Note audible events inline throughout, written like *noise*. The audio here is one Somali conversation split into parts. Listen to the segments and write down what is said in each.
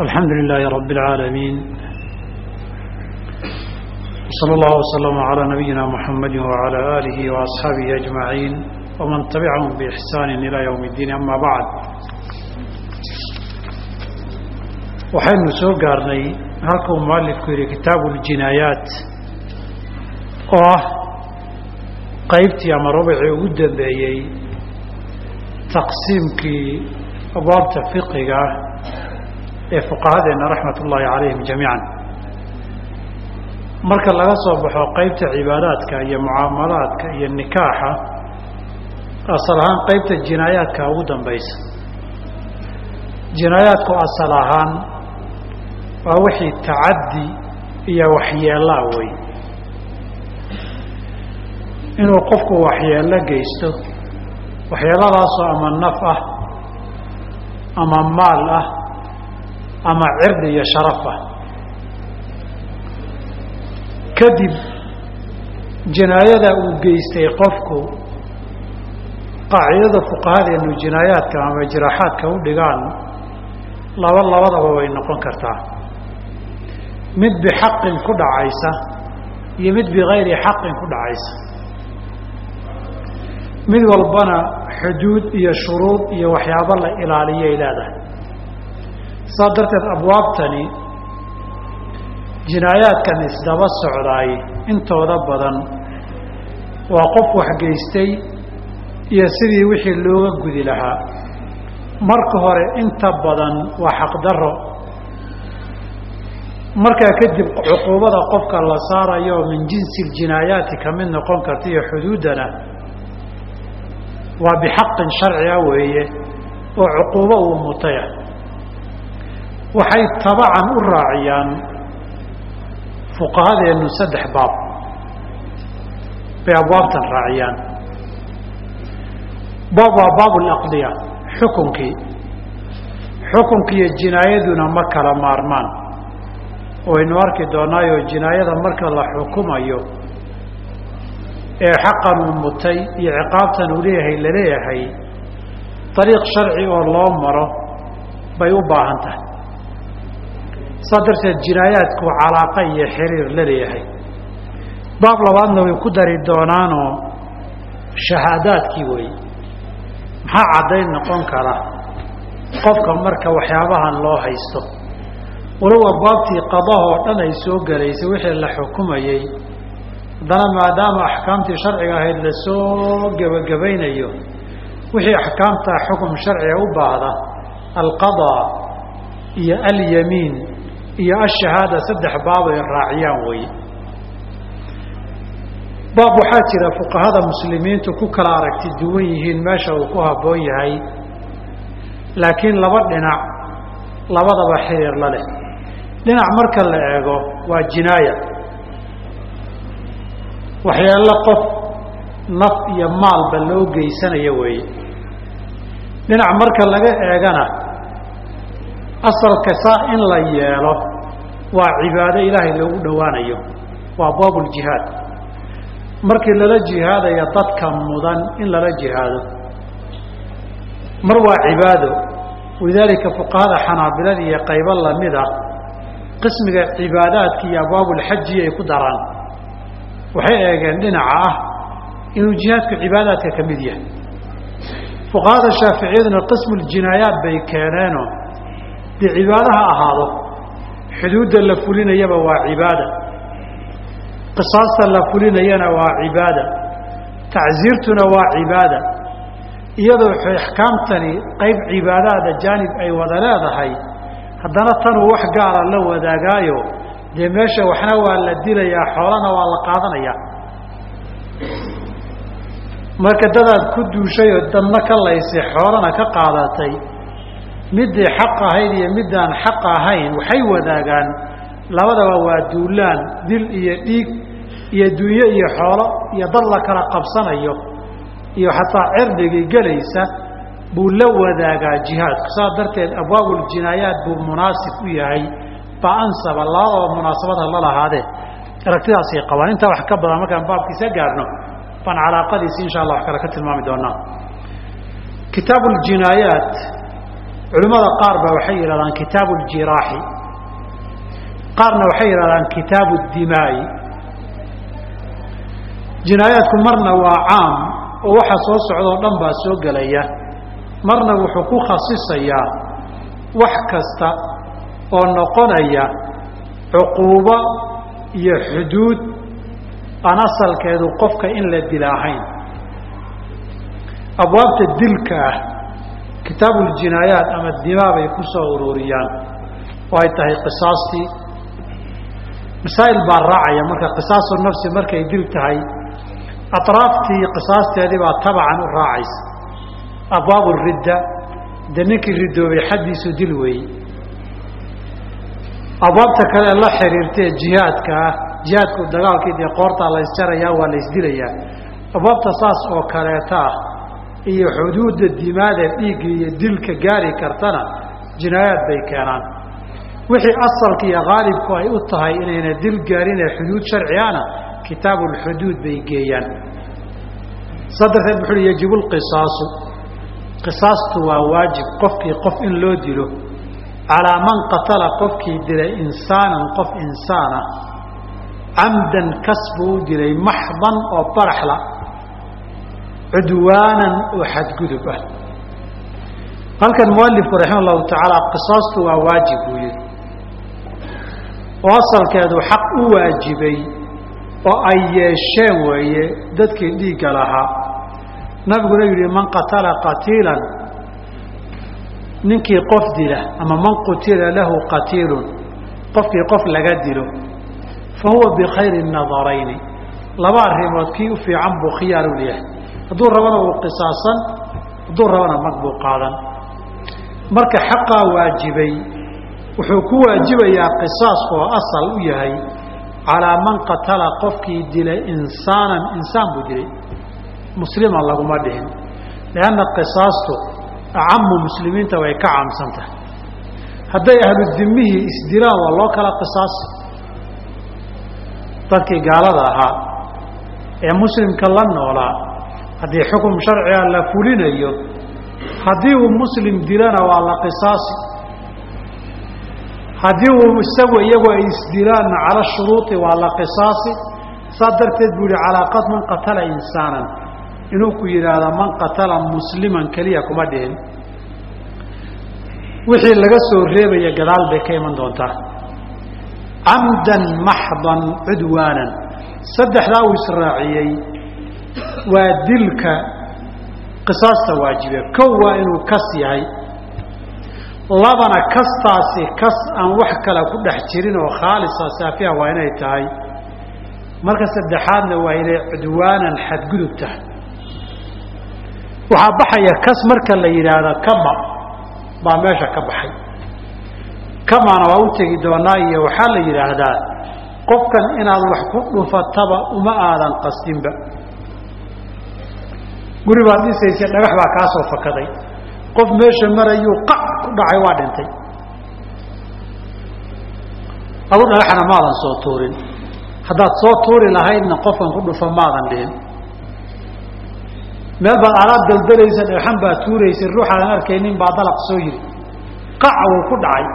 الحمد لله رب العالمين وصلى الله وسلم على نبينا محمد وعلى آله وأصحابه أجمعين ومن تبعهم بإحسان إلى يوم الدين أما بعد waxaynu soo gaarnay halkuu mualifku yidhi kitaabu اljinaayaat oo ah qaybtii ama rubicii ugu dambeeyey taqsiimkii abwaabta fiqiga ee fuqahadeenna raxmat ullaahi calayhim jamiican. Marka laga soo baxo qaybta cibaadaadka iyo mucaamalaadka iyo nikaaxa asal ahaan qaybta jinaayaadka ugu dambaysa. Jinaayaadku asal ahaan waa wixii tacaddi iyo waxyeellaa wey inuu qofku waxyeello geysto waxyeelladaasoo ama naf ah ama maal ah ama cirdi iyo sharaf ah kadib jinaayada uu geystay qofku qaacidada fuqahadeenu jinaayaadka ama jiraaxaadka u dhigaan laba labadaba way noqon kartaa. Mid bixaqin ku dhacaysa iyo mid bikayri xaqin ku dhacaysa. Mid walbana xuduud iyo shuruud iyo waxyaabo la ilaaliyay leedahay saa darteed abwaabtani jinaayaadkan isdaba socdaay intooda badan. Waa qof waxgeystay iyo sidii wixii looga gudi lahaa. Marka hore inta badan waa xaqdarro markaa kadib cuquubada qofka la saarayo min jinsi ljinaayaati ka mid noqon karta iyo xuduuddana waa bixaqin sharciga weeye oo cuquubo uu mutaya waxay tabacan u raaciyaan fuqahadeennu saddex baab. Bay abwaabtan raaciyaan. Baab waa baab alaqdiya xukunkii. Xukunkiiyo jinaayaduna ma kala maarmaan. Waynu arki doonaayo jinaayada marka la xukumayo ee xaqan uu mutay iyo ciqaabtan uu leeyahay la leeyahay dariiq sharci oo loo maro bay u baahan tahay saa darteed jinaayaadku calaaqa iyo xiriir la leeyahay. Baab labaadna way ku dari doonaanoo shahaadaadkii wey maxaa caddayn noqon kara? Qofka marka waxyaabahan loo haysto. Walow abwaabtii qadahoo dhan ay soo gelaysay wixii la xukumayey haddana maadaama axkaamtii sharciga ahayd la soo gebagabaynayo wixii axkaamta xukum sharciga u baahda alqadaa iyo alyamiin iyo ashahaada saddex baab ay raaciyaan wey. Baab waxaa jira fuqahada muslimiintu ku kala aragti duwan yihiin meesha uu ku habboon yahay. Laakiin laba dhinac labadaba xiriir la leh. Dhinac marka la eego waa jinaaya. Waxyeello qof naf iyo maalba loo geysanayo weeye dhinac marka laga eegana asalka saa in la yeelo waa cibaado ilaahay loogu dhowaanayo. Waa baabuljihaad markii lala jihaadaya dadka mudan in lala jihaado mar waa cibaado. Walidaalika fuqahada xanaabilada iyo qaybo la mid ah qismiga cibaadaadka iyo abwaabulxaji ay ku daraan. Waxay eegeen dhinaca ah inuu jihaadku cibaadaadka ka mid yahay. Fuqahada shaaficiyaduna qismuljinaayaat bay keeneenoo dee cibaado ha ahaado. Xuduudda la fulinayaba waa cibaada. Qisaasta la fulinayana waa cibaada. Tacsiirtuna waa cibaada. Iyadoo axkaamtani qayb cibaadaada jaanib ay wada leedahay haddana tanuu wax gaara la wadaagaayo dee meesha waxna waa la dilayaa xoolana waa la qaadanayaa marka dadaad ku duushay oo dadna ka laysay xoolana ka qaadatay middii xaq ahayd iyo middaan xaq ahayn waxay wadaagaan labadaba waa duulaan dil iyo dhiig iyo dunyo iyo xoolo iyo dad la kala qabsanayo iyo xataa cirdigii gelaysa buu la wadaagaa jihaadku saas darteed abwaabuljinaayaat buu munaasib u yahay baa ansaba labadaba munaasabadha la lahaadee aragtidaasay qabaan. Intaa wax ka badan markaan baabkiisa gaarno baan calaaqadiisi insha allah wax kale ka tilmaami doonaa kitaabu ljinaayaat culimmada qaar ba waxay yidhahdaan kitaabu ljiraaxi qaarna waxay yidhahdaan kitaabu dimaa'i. Jinaayaadku marna waa caam oo waxa soo socdoo dhan baa soo gelaya. Marna wuxuu ku khasisayaa wax kasta oo noqonaya cuquubo iyo xuduud aan asalkeedu qofka in la dila ahayn abwaabta dilka ah kitaabuljinaayaat ama dimaa bay ku soo ururiyaan. Oo ay tahay qisaastii masaa'il baa raacaya marka qisaasu nafsi markay dil tahay atraaftii qisaasteedii baa tabacan u raacaysa. Abwaabu ridda dee ninkii ridoobay xaddiisu dil weeye abwaabta kale la xiriirtae jihaadka ah jihaadku dagaalkii dee qoortaa la ysjarayaa waa la ysdilayaa abwaabta saas oo kaleeta ah iyo xuduudda dimaada dhiigga iyo dilka gaari kartana jinaayaad bay keenaan. Wixii asalka iyo haalibku ay u tahay inayna dil gaarinee xuduud sharcigana kitaabulxuduud bay geeyaan. Saa darteed wuxu uhi yajibu lqisaasu qisaastu waa waajib qofkii qof in loo dilo. Calaa man qatala qofkii dilay insaanan qof insaana. Camdan kas buu u dilay maxdan oo baraxla cudwaanan oo xadgudub ah. Halkan mualifku raxima allahu tacaala qisaastu waa waajib buu yihi oo asalkeedu xaq u waajibay oo ay yeesheen weeye dadkii dhiigga lahaa. Nabiguna yihi man qatala qatiilan ninkii qof dila ama man qutila lahu qatiilun qofkii qof laga dilo fa huwa bikhayri nadarayni laba arrimood kii u fiican buu khiyaar u leeyahay hadduu rabana uu qisaasan hadduu rabana mag buu qaadan. Marka xaqaa waajibay wuxuu ku waajibayaa qisaasku oo asal u yahay calaa man qatala qofkii dilay insaanan insaan buu dilay. Musliman laguma dhihin lianna qisaastu acamu muslimiinta way ka caamsan tahay hadday ahlu dimihii isdilaan waa loo kala qisaasi dadkii gaalada ahaa ee muslimka la noolaa haddii xukum sharciga la fulinayo haddii uu muslim dilana waa la qisaasi haddii uu isagu iyagu ay isdilaanna cala shuruui waa la qisaasi. Saas darteed buu yihi calaa man qatala insaanan. Inuu ku yidhaahda man qatala musliman keliya kuma dhihin wixii laga soo reebaya gadaal bay ka iman doontaa. Camdan maxdan cudwaanan. Saddexdaa uu israaciyey waa dilka qisaasta waajibe. Kow waa inuu kas yahay. Labana kastaasi kas aan wax kale ku dhex jirin oo khaalisa saafiha waa inay tahay. Marka saddexaadna waa inay cudwaanan xadgudub tahay. Waxaa baxaya kas marka la yidhaahda kama. Baa meesha ka baxay. Kamana waa u tegi doonaa iyo waxaa la yidhaahdaa qofkan inaad wax ku dhufataba uma aadan qasdinba guri baad dhisaysa dhagax baa kaa soo fakaday. Qof meesha marayuu qac ku dhacay waa dhintay. Adu dhagaxna maadan soo tuurin. Haddaad soo tuuri lahaydna qofkan ku dhufa maadan dhihin. Meel baad alaab daldalaysa dhagaxan baad tuuraysa ruuxaadan arkaynin baa dalaq soo yiri. Qac wuu ku dhacay.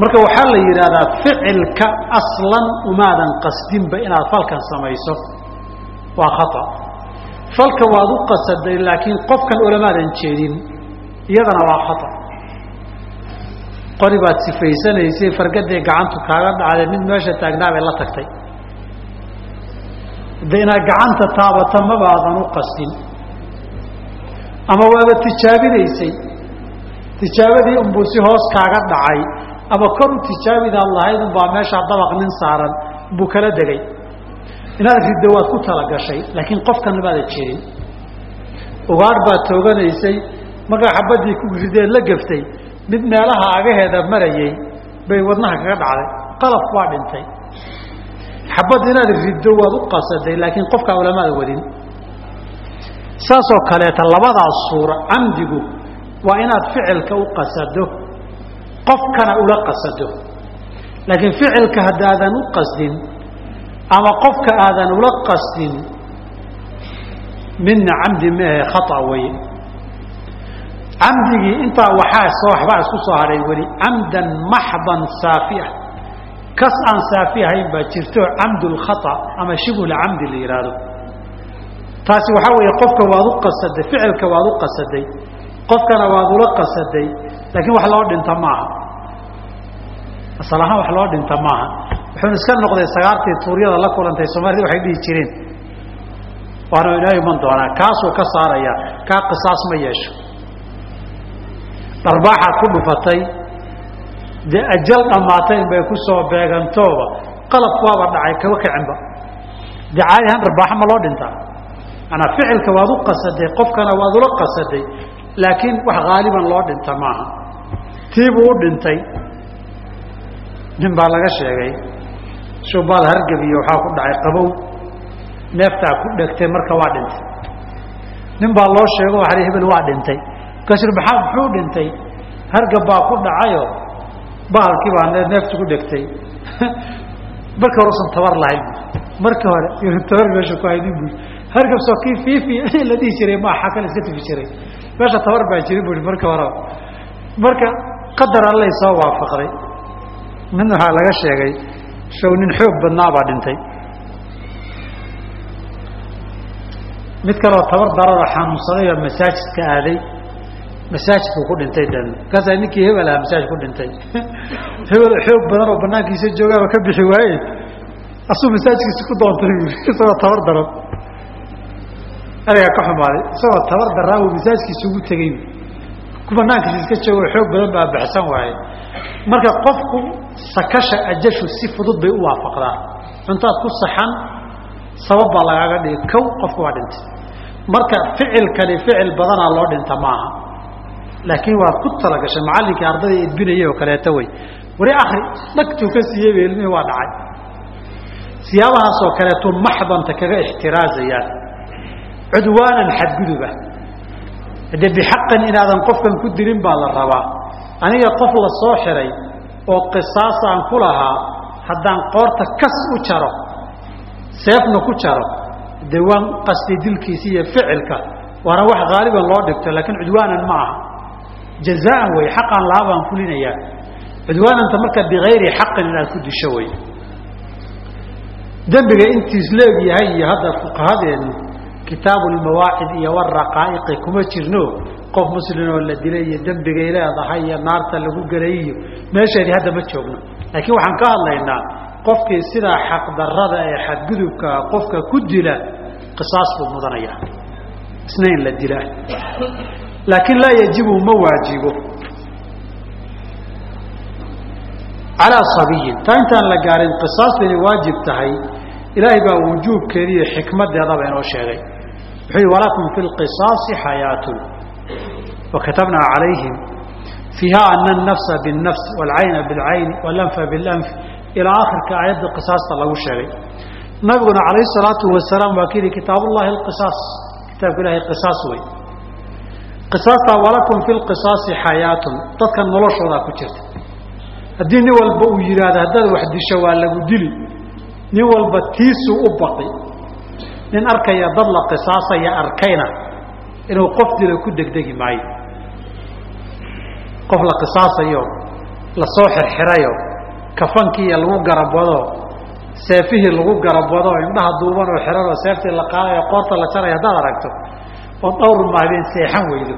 Marka waxaa la yidhaahdaa ficilka aslan umaadan qasdinba inaad falkan samayso. Waa khata falka waad u qasaday laakiin qofkan olamaadan jeedin iyadana waa khata. Qori baad sifaysanaysay fargadee gacantu kaaga dhacday mid meesha taagnaa bay la tagtay. De inaad gacanta taabata mabaadan u qasdin ama waaba tijaabinaysay. Tijaabadii unbuu si hoos kaaga dhacay. Ama kor u tijaabidaad lahayd unbaa meeshaa dabaq nin saaran buu kala degay inaad riddo waad ku talagashay laakiin qofkan maada jeedin ugaadh baad tooganaysay markaa xabaddii ku rideed la gaftay mid meelaha agaheeda marayay bay wadnaha kaga dhacday qalaf waa dhintay. Xabad inaad riddo waad u qasaday laakiin qofkaa ulamaada wadin. Saasoo kaleeta labadaas suura camdigu waa inaad ficilka u qasado qofkana ula qasado. Laakiin ficilka haddaadan u qasdin ama qofka aadan ula qasdin midna camdi maahe khata weye camdigii intaa waxaa soo waxbaa isku soo hadhay weli camdan maxdan saafi ah kas aan saafi ahayn baa jirto camdulkhata ama shibhulcamdi la yidhaahdo taasi waxaa weeye qofka waad u qasaday ficilka waad u qasaday qofkana waad ula qasaday laakiin wax loo dhinta maaha. Asal ahaan wax loo dhinta maaha wuxuuna iska noqday sagaartii tuuryada la kulantay soomaalida waxay dhihi jireen waana inoo iman doonaa kaasuu ka saaraya kaa qisaas ma yeesho. Dharbaaxaad ku dhufatay dee ajal dhammaatay inbay ku soo beegantooba qalabku waaba dhacay kaba kicinba. Dee caadi ahaan dharbaaxo ma loo dhintaa? Manaa ficilka waad u qasaday qofkana waad ula qasaday laakiin wax haaliban loo dhinta maaha. Tiibuu u dhintay? Nin baa laga sheegay shubaal hargabiyo waxaa ku dhacay qabow. Neeftaa ku dhegtay marka waa dhintay. Nin baa loo sheego waa hebel waa dhintay. Markaasuu maxaa muxuu dhintay? Hargab baa ku dhacayo. Bahalkii baa neeftu ku dhegtay *laughs* markii hore usan tabar lahayn. Markii hore tabar meesha ku haynin bu hargab soo kii fiifi *laughs* la dhihi jiray ma xakan iska tufi jiray. Meesha tabar baa jirin bui markii horeba marka qadar allay soo waafaqday. Nin waxaa laga sheegay show nin xoog badnaa baa dhintay. Mid kaloo tabar darada xanuunsaday oo masaajidka aaday masaajidku ku dhintay dan. Markaasaa ninkii hebel aha masaajid ku dhintay. *laughs* Hebel xoog badan oo banaankiisa joogaaba ka bixi waaye. Asuu masaajidkiisa ku doontay *laughs* isagoo tabar daran adigaa ka xumaaday isagoo tabar daraa masaajidkiisa ugu tegey ku banaankiisa iska joogo xoog badan baa baxsan waaye marka qofku sakasha ajashu si fudud bay u waafaqdaa. Cuntaad ku saxan sabab baa lagaaga dhigi kow qofku waa dhintay marka ficilkani ficil badanaa loo dhinta maaha. Laakiin waad ku talagashay. Macallinkii ardayda edbinayay oo kaleeto wey wari akri dhagtuu ka siiyey ba ilmihii waa dhacay. Siyaabahaasoo kaleetu maxdanta kaga ixtiraazayaan cudwaanan xadguduba. De bixaqan inaadan qofkan ku dilin baa la rabaa aniga qof la soo xiray oo qisaasaan ku lahaa haddaan qoorta kas u jaro seefna ku jaro dee waan qastay dilkiisi iyo ficilka waana wax haaliban loo dhigto laakiin cudwaanan ma aha. Jazaan wey xaqaan lahaa baan fulinayaa cudwaananta marka bigayri xaqin inaad ku disho wey dembiga intiis leeg yahay iyo hadda fuqahadeenu kitaabu lmawaacid iyo waraqaa'iqi kuma jirno qof muslimoo la dilay iyo dembigay leedahay iyo naarta lagu gelay iyo meesheedii hadda ma joogno laakiin waxaan ka hadlaynaa qofkii sidaa xaqdarada ee xadgudubkaa qofka ku dila qisaas buu mudanaya isna in la dilaa laakiin laa yajibu ma waajibo. Calaa sabiyin taa intaan la gaarin qisaasta inay waajib tahay ilaahay baa wujuubkeeda iyo xikmadeedaba inoo sheegay. Wuxuu yihi walakum fi lqisaasi xayaatun wakatabnaa calayhim fiiha ana الnafsa bالnafs wاlcayna bاlcayni wاlanfa bاlanf ilaa akhirka aayadda qisaasta lagu sheegay nabiguna calayh الsalaatu wasalaam waa ka yihi kitaab ullahi اqisaas kitaabka ilahay qisaas wey qisaastaa walakum fi lqisaasi xayaatun dadka noloshoodaa ku jirta haddii nin walba uu yidhaahdo haddaad wax disho waa lagu dili nin walba tiisuu u baqi nin arkaya dad la qisaasaya arkayna inuu qof dila ku degdegi maayo qof la qisaasayo la soo xirxirayo kafankiiiyo lagu garabwado seefihii lagu garabwado indhaha duuban oo xiran oo seeftii la qaadayo qoorta la jarayo haddaad aragto oo dhowr maalin seexan weydo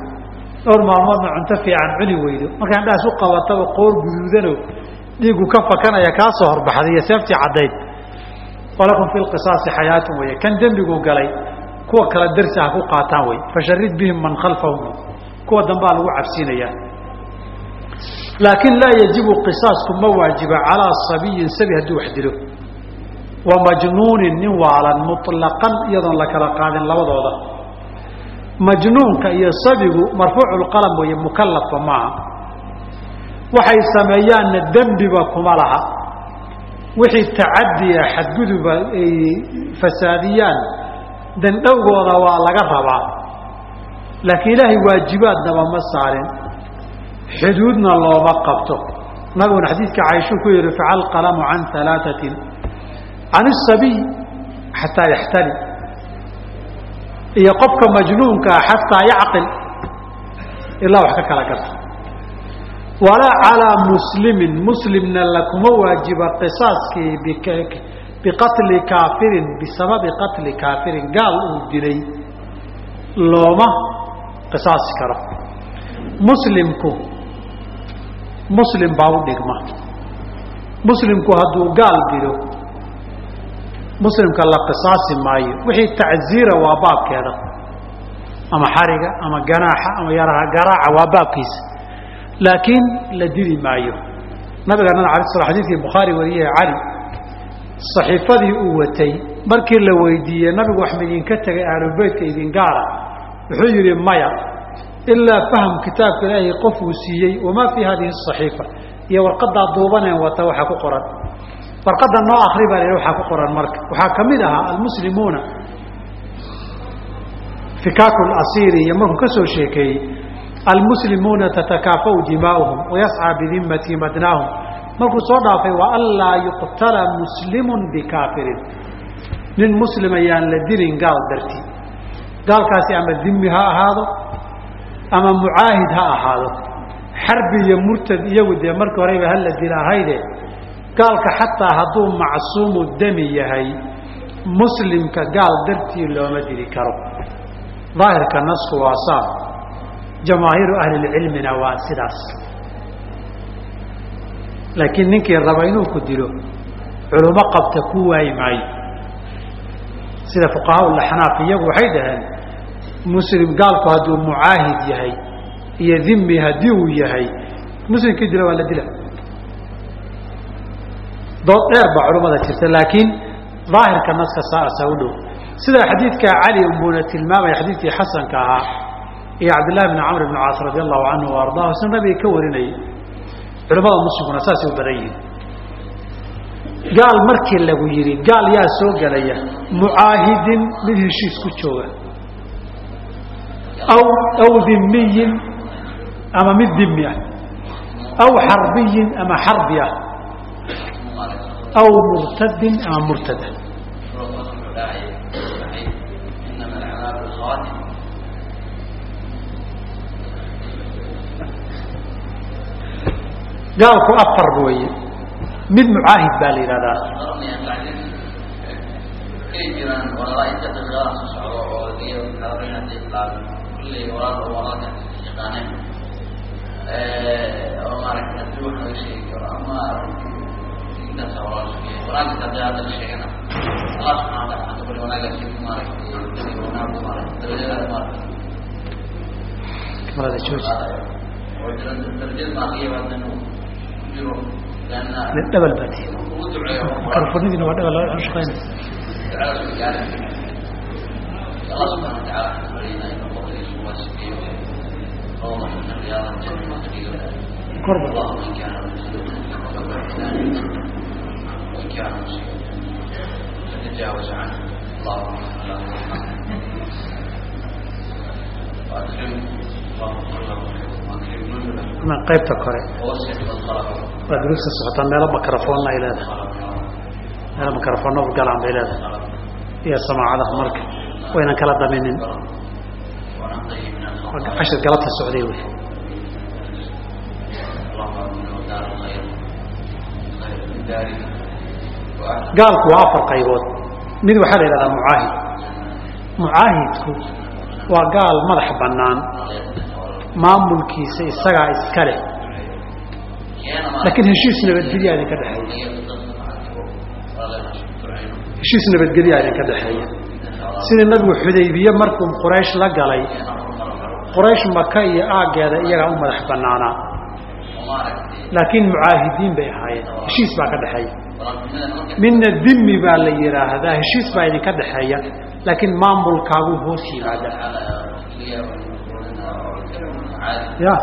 dhowr maalmoodna cunto fiican cuni weydo markaa indhahaas u qabataba qoor guduudano dhiigu ka fakanaya kaa soo horbaxday iyo seeftii caddayd. Walakum fi lqisaasi xayaatun wey kan dembiguu galay kuwa kala darsi ha ku qaataan wey fasharid bihim man khalfahum kuwa dambaa lagu cabsiinayaa laakiin laa yajibu qisaasku ma waajiba calaa sabiyin sabi hadduu wax dilo. Wa majnuunin nin waalan muطlaqan iyadoon la kala qaadin labadooda. Majnuunka iyo sabigu marfuuculqalam weeye mukalafba maaha. Waxay sameeyaanna dembiba kuma laha. Wixii tacadiya xadguduba ay fasaadiyaan dandhowgooda waa laga rabaa. Laakiin ilaahay waajibaadnaba ma saarin xuduudna looma qabto. Nabiguna xadiidka caaishuu ku yihi rafaca alqalamu can alaaatin can isabiy xataa yaxtali. Iyo qofka majnuunkaa xataa yacqil. Ilaa wax ka kala garta walaa calaa muslimin muslimna lakuma waajiba qisaaskii biqatli kaafirin bisababi qatli kaafirin gaal uu dilay looma qisaasi karo muslimku muslim baa u dhigma. Muslimku hadduu gaal dilo muslimka la qisaasi maayo. Wixii tacziira waa baabkeeda. Ama xariga ama ganaaxa ama yaraha garaaca waa baabkiisa. Laakiin la dili maayo. Nabigana ala sl xadidkii bukhaari wariyay cali saxiifadii uu watay markii la weydiiyey nabigu wax midinka tegay ahlubeytka idin gaara. Wuxuu yihi maya ilaa faham kitaabka ilaahay qof uu siiyey wamaa fii hadihi saxiifa. Iyo warqadaa duubaneen wata waxaa ku qoran. Warqada noo akri baa la waxaa ku qoran marka. Waxaa ka mid ahaa almuslimuuna fikaaku lasiiri iyo markuu ka soo sheekeeyey almuslimuuna tatakaafau dimaa'uhum wayascaa bidimmatihim adnaahum markuu soo dhaafay wa anlaa yuqtala muslimun bikaafirin. Nin muslim ayaan la dilin gaal dartii gaalkaasi ama dimi ha ahaado ama mucaahid ha ahaado. Xarbi iyo murtad iyagu dee markii horeyba hala dil ahayde gaalka xataa hadduu macsuumu dami yahay muslimka gaal dartii looma dili karo. Daahirka nasku waa saa. Jamaahiiru ahlilcilmina waa sidaas. Laakiin ninkii raba inuu ku dilo culummo qabta ku waayi maayo sida fuqahaa laxnaaf iyagu waxay dhaheen muslim gaalku hadduu mucaahid yahay iyo dhimi haddii uu yahay muslimkii dila waa la dila. Dood dheer baa culummada jirta laakiin daahirka naska saasa u dhow. Sida xadiidka cali umbuna tilmaamaya xadiidkii xasanka ahaa iyo cabdillahi bn camr bn caas radi allahu canhu o ardahu isna nabiga ka warinayay culamada muslimkuna saasay u badan yihiin. Gaal markii lagu yidhi gaal yaa soo gelaya mucaahidin mid heshiis ku jooga aw aw dhimiyin ama mid dhimi ah aw xarbiyin ama xarbi ah aw murtadin ama murtad ah gaalku afar weeye mid mucaahid baa la yidhahdaa kulley walaal walaalka yaqaaneen eh, oo maaragtay haddii wax laga sheegi karo ama intaas walaalsheeg wanaagis haddii hadda la sheegana allah subxana wa taala kule wanaagaas maaragtay wanaagu maaragtay darajada maaragtay. Marada jooji. Oo jiran darajada maaqiya baadnanu jiro لأن دبل باتي كرفرني إنه دبل عشقين الله سبحانه وتعالى كربة اللهم كان رسولك وإحسانك وإن كان مصيبا فتجاوز عنه اللهم لا ma qaybta kore. Waa gruubsa socotaan meelo makarafoonna ay leedahay. Meelo makarafoonna ugalaan bay leedahay. Iyo samaacadaha marka. Waynan kala daminin cashir galabta socday wey gaalku waa afar qaybood. Mid waxaa la yidhahdaa mucaahid. Mucaahidku waa gaal madax bannaan. Maamulkiisa isagaa iska leh. Laakiin heshiis nabadgelyo adin ka dhexeeya. Heshiis nabadgelyo adin ka dhexeeya sidii nabigu xudaybiye markuu quraysh la galay quraysh maka iyo aaggeeda iyagaa u madax bannaanaa. Laakiin mucaahidiin bay ahaayeen. Heshiis baa ka dhexeeya. Midna dimi baa la yidhaahdaa heshiis baa idinka dhexeeya. Laakiin maamulkaaguu hoos yimaada. Ya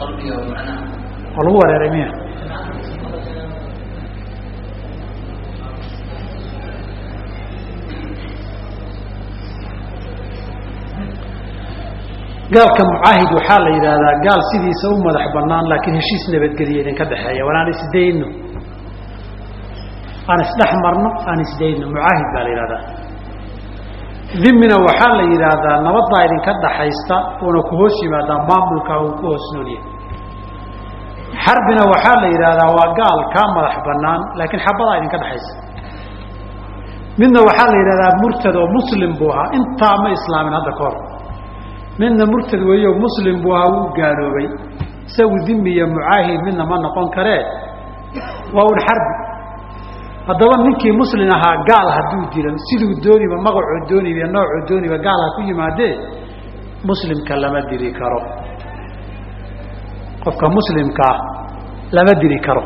قلبي ومعناه waa lagu wareeray miya gaalka mucaahid waxaa la yidhaahdaa gaal sidiisa u madax banaan laakiin heshiis nabadgeliya idinka dhexeeya war aan isdayno aan isdhex marno aan isdayno mucaahid baa la yidhahdaa dhimina waxaa la yidhaahdaa nabaddaa idinka dhaxaysta uuna ku hoos yimaadaa maamulka uu ku hoos noolyahay xarbina waxaa la yidhaahdaa waa gaal kaa madax banaan laakiin xabadaa idinka dhexaysa midna waxaa la yidhahdaa murtad oo muslim buu ahaa intaa ma islaamin hadda ka hor. Midna murtad weeyo muslim buu ahaa wuu gaaloobay. Isagu dimi iyo mucaahid midna ma noqon karee? Waa un xarbi haddaba ninkii muslin ahaa gaal hadduu dilo siduu dooniba magacoo dooniba noocoo dooniba gaal ha ku yimaadee muslimka lama dili karo. Qofka muslimkaa lama dili karo.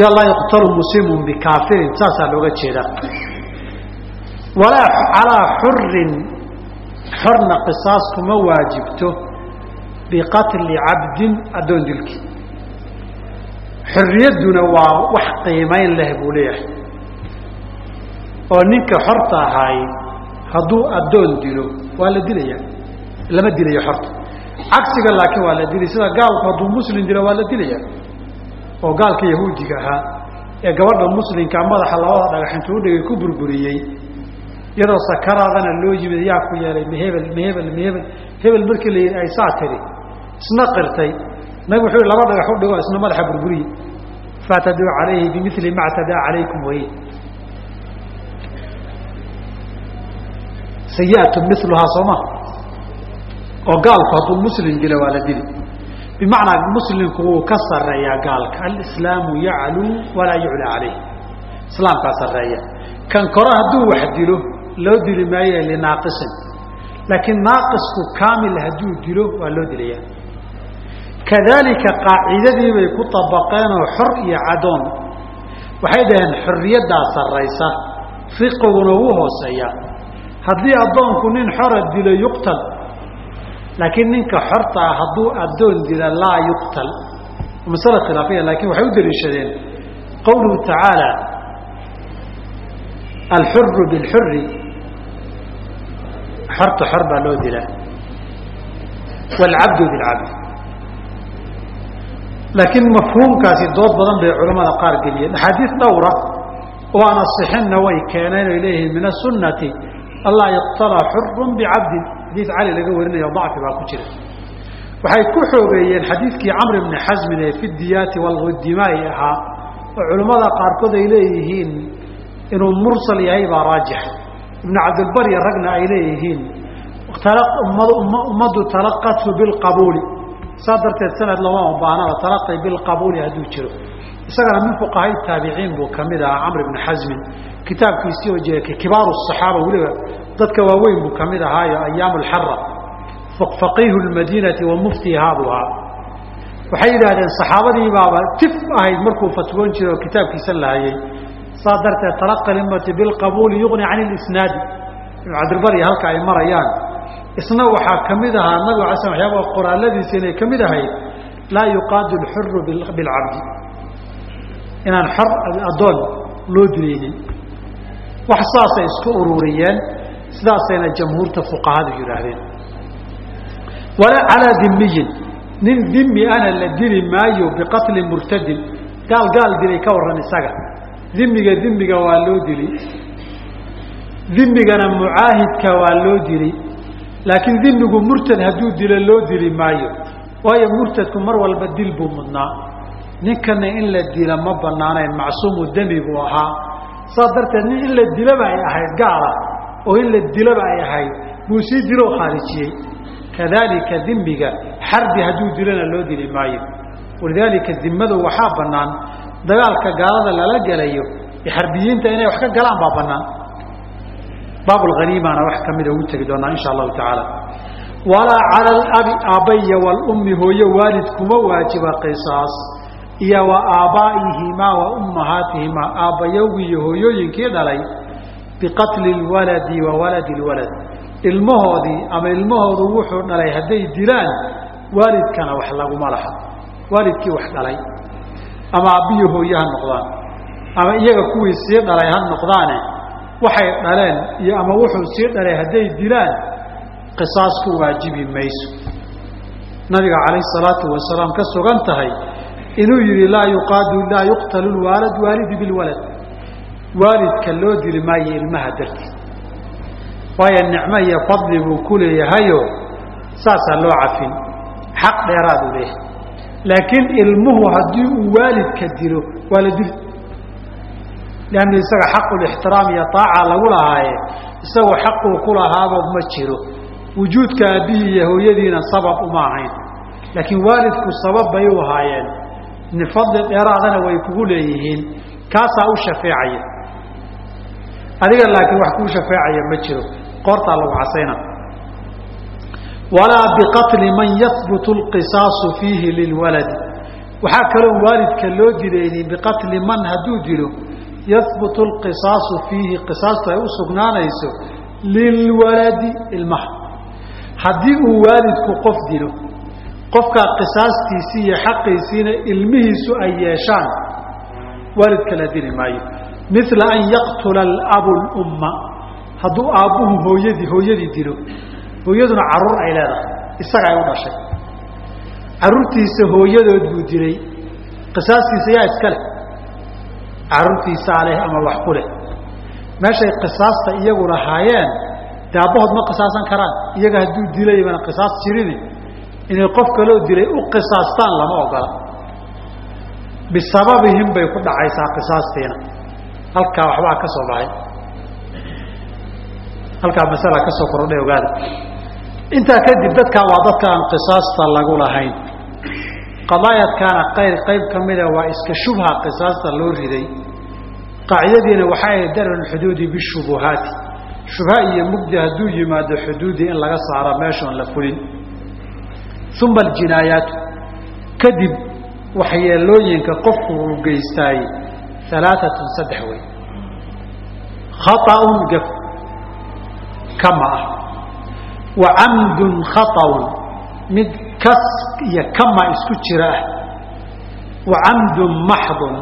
Ya laa yuqtalu muslimun bikaafirin saasaa looga jeedaa. Walaa calaa xurin xorna qisaas kuma waajibto biqatli cabdin addoon dilkii xorriyadduna waa wax qiimayn leh buu leeyahay. oo ninka xorta ahaay hadduu addoon dilo waa la dilaya lama dilayo xorta. Cagsiga laakiin waa la dilay sida gaalku hadduu muslim dilo waa la dilaya. oo gaalka yahuudiga ahaa ee gabadha muslimkaa madaxa labada dhagax intuu udhigay ku burburiyey iyadoo sakaraadana loo yimid yaa ku yeelay mahebel mahebel mahebel hebel markii la yidhi ay saa tiri. Isna qirtay nabig wuxuu laba dhagax u dhigo isna madaxa burburiye faataduu calayhi bimili ma ctadaa calaykum way. Sayiatu miluhaa sooma. Oo gaalku hadduu muslim dilo waa la dili. Bimacnaa muslimku wuu ka sareeyaa gaalka. Alislaamu yacluu walaa yuclaa calayh. Islaamkaa sareeya kan kore hadduu wax dilo loo dili maaye linaaqisin laakiin naaqisku kaamil hadduu dilo waa loo dilaya kadalika qaacidadii ku abaqeenoo xor iyo cadoon. Waxay dhaheen xorriyaddaa sarraysa fiqiguna wuu hooseeya haddii addoonku nin xora dilo yuqtal laakiin ninka xorta ah hadduu addoon dila laa yuqtal. Masale khilaafiya laakiin waxay u daliishadeen qawluhu tacaala alxuru bilxuri xorta xor baa loo dilaa waalcabdu bilcabd laakiin mafhuumkaasi dood badan bay culamada qaar geliyeen. Axaadiis dhowra oo aan asixinna way keeneen oy leeyihiin min asunati allaa yuqtala xurun bicabdin xadiis cali laga warinayo dacfi baa ku jira. Waxay ku xoogeeyeen xadiidkii camr bni xasmin ee fi diyaati waldimaai ahaa oo culimmada qaarkood ay leeyihiin inuu mursal yahay baa raajix. Ibnu cabdilbar iyo ragna ay leeyihiin ummaddu talaqathu bilqabuuli saa darteed sanad lama ubaanaba talaqi bilqabuuli hadduu jiro. Isagana min fuqahaa taabiciin buu ka mid ahaa camr bni xasmin kitaabkiisii oo jeeka kibaaru saxaaba weliba dadka waaweyn buu ka mid ahaayo ayaam alxara faqiihu lmadiinati wa muftihaa buu ahaa. Waxay yidhaahdeen saxaabadii baaba tif ahayd markuu fatwoon jiro oo kitaabkiisan la hayay. Saa darteed talaqi imati bilqabuuli yuqni can isnaadi ibnu cabdilbari halka ay marayaan isna waxaa ka mid ahaa nabig ala sl waxyaaba qoraaladiisa inay ka mid ahayd laa yuqaadu lxuru bilcabdi inaan xor addoon loo dilaynin wax saasay isku ururiyeen sidaasayna jamhuurta fuqahadu yidhaahdeen. Walaa calaa dimiyin nin dimi ana la dili maayo biqatli murtadin. Gaal gaal dilay ka warran isaga. Dimiga dimiga waa loo dili. Dimigana mucaahidka waa loo dili laakiin dimigu murtad hadduu dilo loo dili maayo waayo murtadku mar walba dil buu mudnaa. Ninkana in la dila ma banaanayn macsuumu demi buu ahaa. Saas darteed nin in la dilaba ay ahayd gaala oo in la dilaba ay ahayd buu sii diloo khaarijiyey kadalika dimiga xarbi hadduu dilona loo dili maayo. Walidaalika dimadu waxaa banaan dagaalka gaalada lala gelayo xarbiyiinta inay wax ka galaan baa banaan baabulhaniimana wax kamida ugu tegi doonaa insha allahu tacaala. Walaa cala alabi aabaya walummi hooyo waalid waajiba qisaas. Iyo wa aabbaa'ihimaa wa ummahaatihimaa aabbayowgii iyo hooyooyinkii dhalay biqatli lwaladi wa waladi lwalad ilmahoodii ama ilmahoodu wuxuu dhalay hadday dilaan waalidkana wax laguma laha. Waalidkii wax dhalay. Ama aabbiyo hooye ha noqdaan. Ama iyaga kuwii sii dhalay ha noqdaane waxay dhaleen iyo ama wuxuu sii dhalay hadday dilaan qisaas ku waajibi mayso. Nabiga calayhi salaatu wasalaam ka sugan tahay inuu yihi laa yuqaadu laa yuqtalu lwaalad waalidi bilwalad. Waalidka loo dili maayo ilmaha dartiis. Waayo nicmo iyo fadli buu ku leeyahayo saasaa loo cafin. Xaq dheeraadu leeyahay laakiin ilmuhu haddii uu waalidka dilo waa la dili leanna isaga xaqulixtiraam iyo taaca lagu lahaaye isagoo xaquu ku lahaaba ma jiro wujuudka aabbihii iyo hooyadiina sabab uma ahayn laakiin waalidku sabab bay u ahaayeen fadli dheeraadana way kugu leeyihiin kaasaa u shafeecaya adiga laakiin wax kuu shafeecaya ma jiro qoortaa lagu casayna walaa biqatli man yahbutu lqisaasu fiihi lilwaladi waxaa kaloo waalidka loo dilaynin biqatli man hadduu dilo yahbutu lqisaasu fiihi qisaastu ay u sugnaanayso lilwaladi ilmaha haddii uu waalidku qof dilo qofkaa qisaastiisii iyo xaqiisiina ilmihiisu ay yeeshaan waalidka la dili maayo. Mila an yaqtula alabu lumma hadduu aabbuhu hooyadii hooyadii dilo hooyaduna carruur ay leedahay isaga u dhashay. Carruurtiisa hooyadood buu dilay qisaastiisa yaa iska leh carruurtiisaa leh ama wax ku leh. Meeshay qisaasta iyagu lahaayeen dee aabbahood ma qisaasan karaan. Iyaga hadduu dilaybana qisaas jirini. Inay qof kaloo dilay u qisaastaan lama ogola. Bisababihim bay ku dhacaysaa qisaastiina. Halkaa waxbaa ka soo baxay. Halkaa masala ka soo korodhay ogaada. Intaa kadib dadkaa waa dadka aan qisaasta lagu lahayn qadaayadkaana qayr qayb ka mida waa iska shubha qisaasta loo riday. Qaacidadiina waxa ay dararulxuduudi bishubuhaati. Shubha iyo mugdi hadduu yimaado xuduudii in laga saaro meeshoon la fulin. Uma aljinaayaatu kadib waxyeelooyinka qofku uu geystaaye alaaatun saddex wey khaطaun gaf kama ah. Wa camdun khaطaun mid kas iyo kama isku jira ah wa camdun maxdun.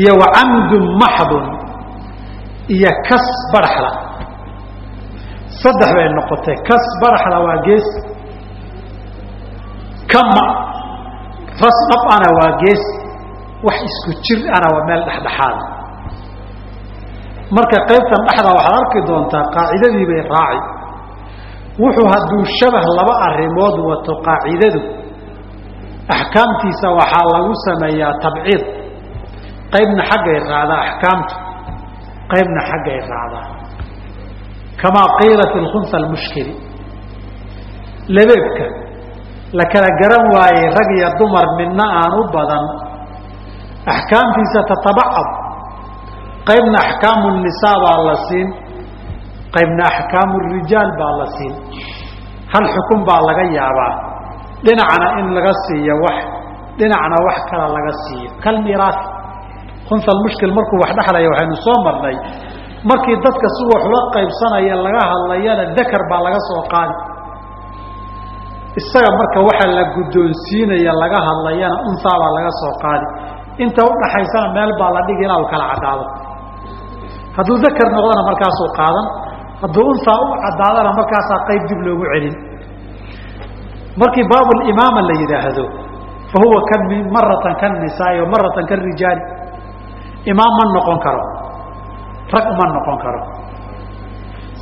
Iyo wa camdun maxdun iyo kas baraxla. Saddex bay noqotay kas baraxla waa gees kama ras dhab ana waa gees wax isku jir ana waa meel dhexdhexaada marka qaybtan dhexda waxaad arki doontaa qaacidadii bay raaci. Wuxuu hadduu shabah laba arrimood wato qaacidadu axkaamtiisa waxaa lagu sameeyaa tabciid. Qaybna xaggay raacdaa axkaamtu qaybna xaggay raacdaa kamaa qiila fi lkhunha almushkili labeebka la kala garan waayey rag iyo dumar midna aan u badan. Axkaamtiisa tatabacad qaybna axkaamu nisaa baa la siin qaybna axkaamu rijaal baa la siin. Hal xukun baa laga yaabaa? Dhinacna in laga siiyo wax dhinacna wax kala laga siiyo. Kalmiraasi khunha almushkil markuu wax dhexlaya waxaynu soo marnay. Markii dadka si wax ula qaybsanaya laga hadlayana dakar baa laga soo qaadi. Isaga marka waxa la guddoonsiinaya laga hadlayana unsaa baa laga soo qaadi. Inta udhaxaysana meel baa la dhigi ilaa uu kala caddaado hadduu dakar noqdona markaasuu qaadan. Hadduu unsaa u caddaadana markaasaa qayb dib loogu celin. Markii baabulimaama la yidhaahdo fa huwa maratan kannisaai wa maratan karijaali imaam ma noqon karo. Rag uma noqon karo.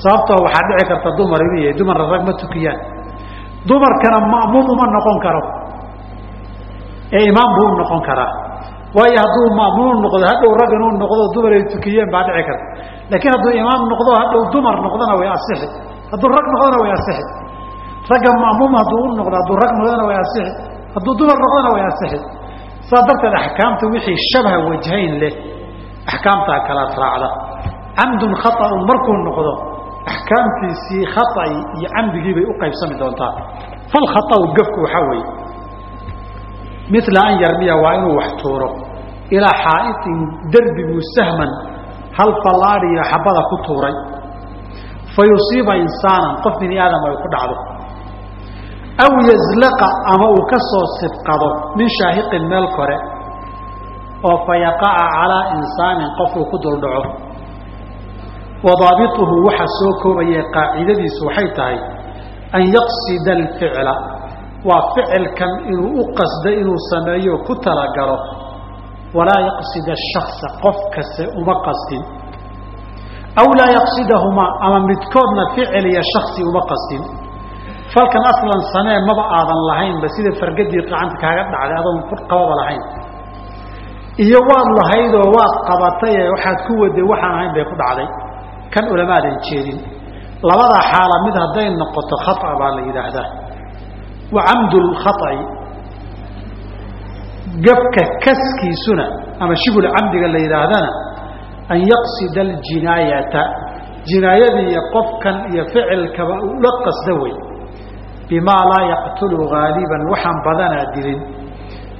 Sababtoo waxaa dhici karta dumar inuu yahay dumarna rag ma tukiyaan. Dumarkana ma'muum uma noqon karo. Ee imaam buu u noqon karaa waayo hadduu maamuun noqdo hadhow rag inuu noqdo dumar ay tukiyeen baa dhici karta. Laakiin hadduu imaam noqdo hadhow dumar noqdona way asixi. Hadduu rag noqdona way asixi. Ragga maamuum hadduu u noqdo hadduu rag noqdona way asixi. Hadduu dumar noqdona way asixi. Saas darteed axkaamta wixii shabha wajhayn leh axkaamtaa kala raacda. Camdun khaa'un markuu noqdo axkaamtiisii khaai iyo camdigiibay u qaybsami doontaa. Falkhaau gafku waxaa weeye mila an yarmiya waa inuu wax tuuro. Ilaa xaa'iطin derbi buu sahman hal fallaadhiyo xabada ku tuuray. Fa insaanan qof bini aadam ay ku dhacdo. Aw yazlaqa ama uu ka soo sibqado min shaahiqin meel kore oo fa calaa insaanin qofuu ku duldhaco. Wadaabituhu waxa soo koobaya qaacidadiisu waxay tahay an yaqsida alficla waa ficilkan inuu u qasdo inuu sameeyo ku talagalo. Walaa yaqsida ashaksa qof kaste uma qasdin. Aw laa yaqsidahumaa ama midkoodna ficil iyo shaksi uma qasdin. Falkan aslan samee maba aadan lahaynba sida fargadii qacanta kaaga dhacday adoon qababa lahayn. Iyo waad lahaydoo waad qabatay ee waxaad ku waday waxaan ahayn bay ku dhacday. Kan ulamaadan jeedin. Labada xaala mid hadday noqoto khata baa la yidhaahdaa wa camdu lkhaai gabka kaskiisuna ama shibul la yidhaahdana an yaqsida aljinaayata jinaayadii qofkan iyo ficilkaba ula qasda wey. Bimaa laa yaqtulu haaliban waxaan badanaa dilin.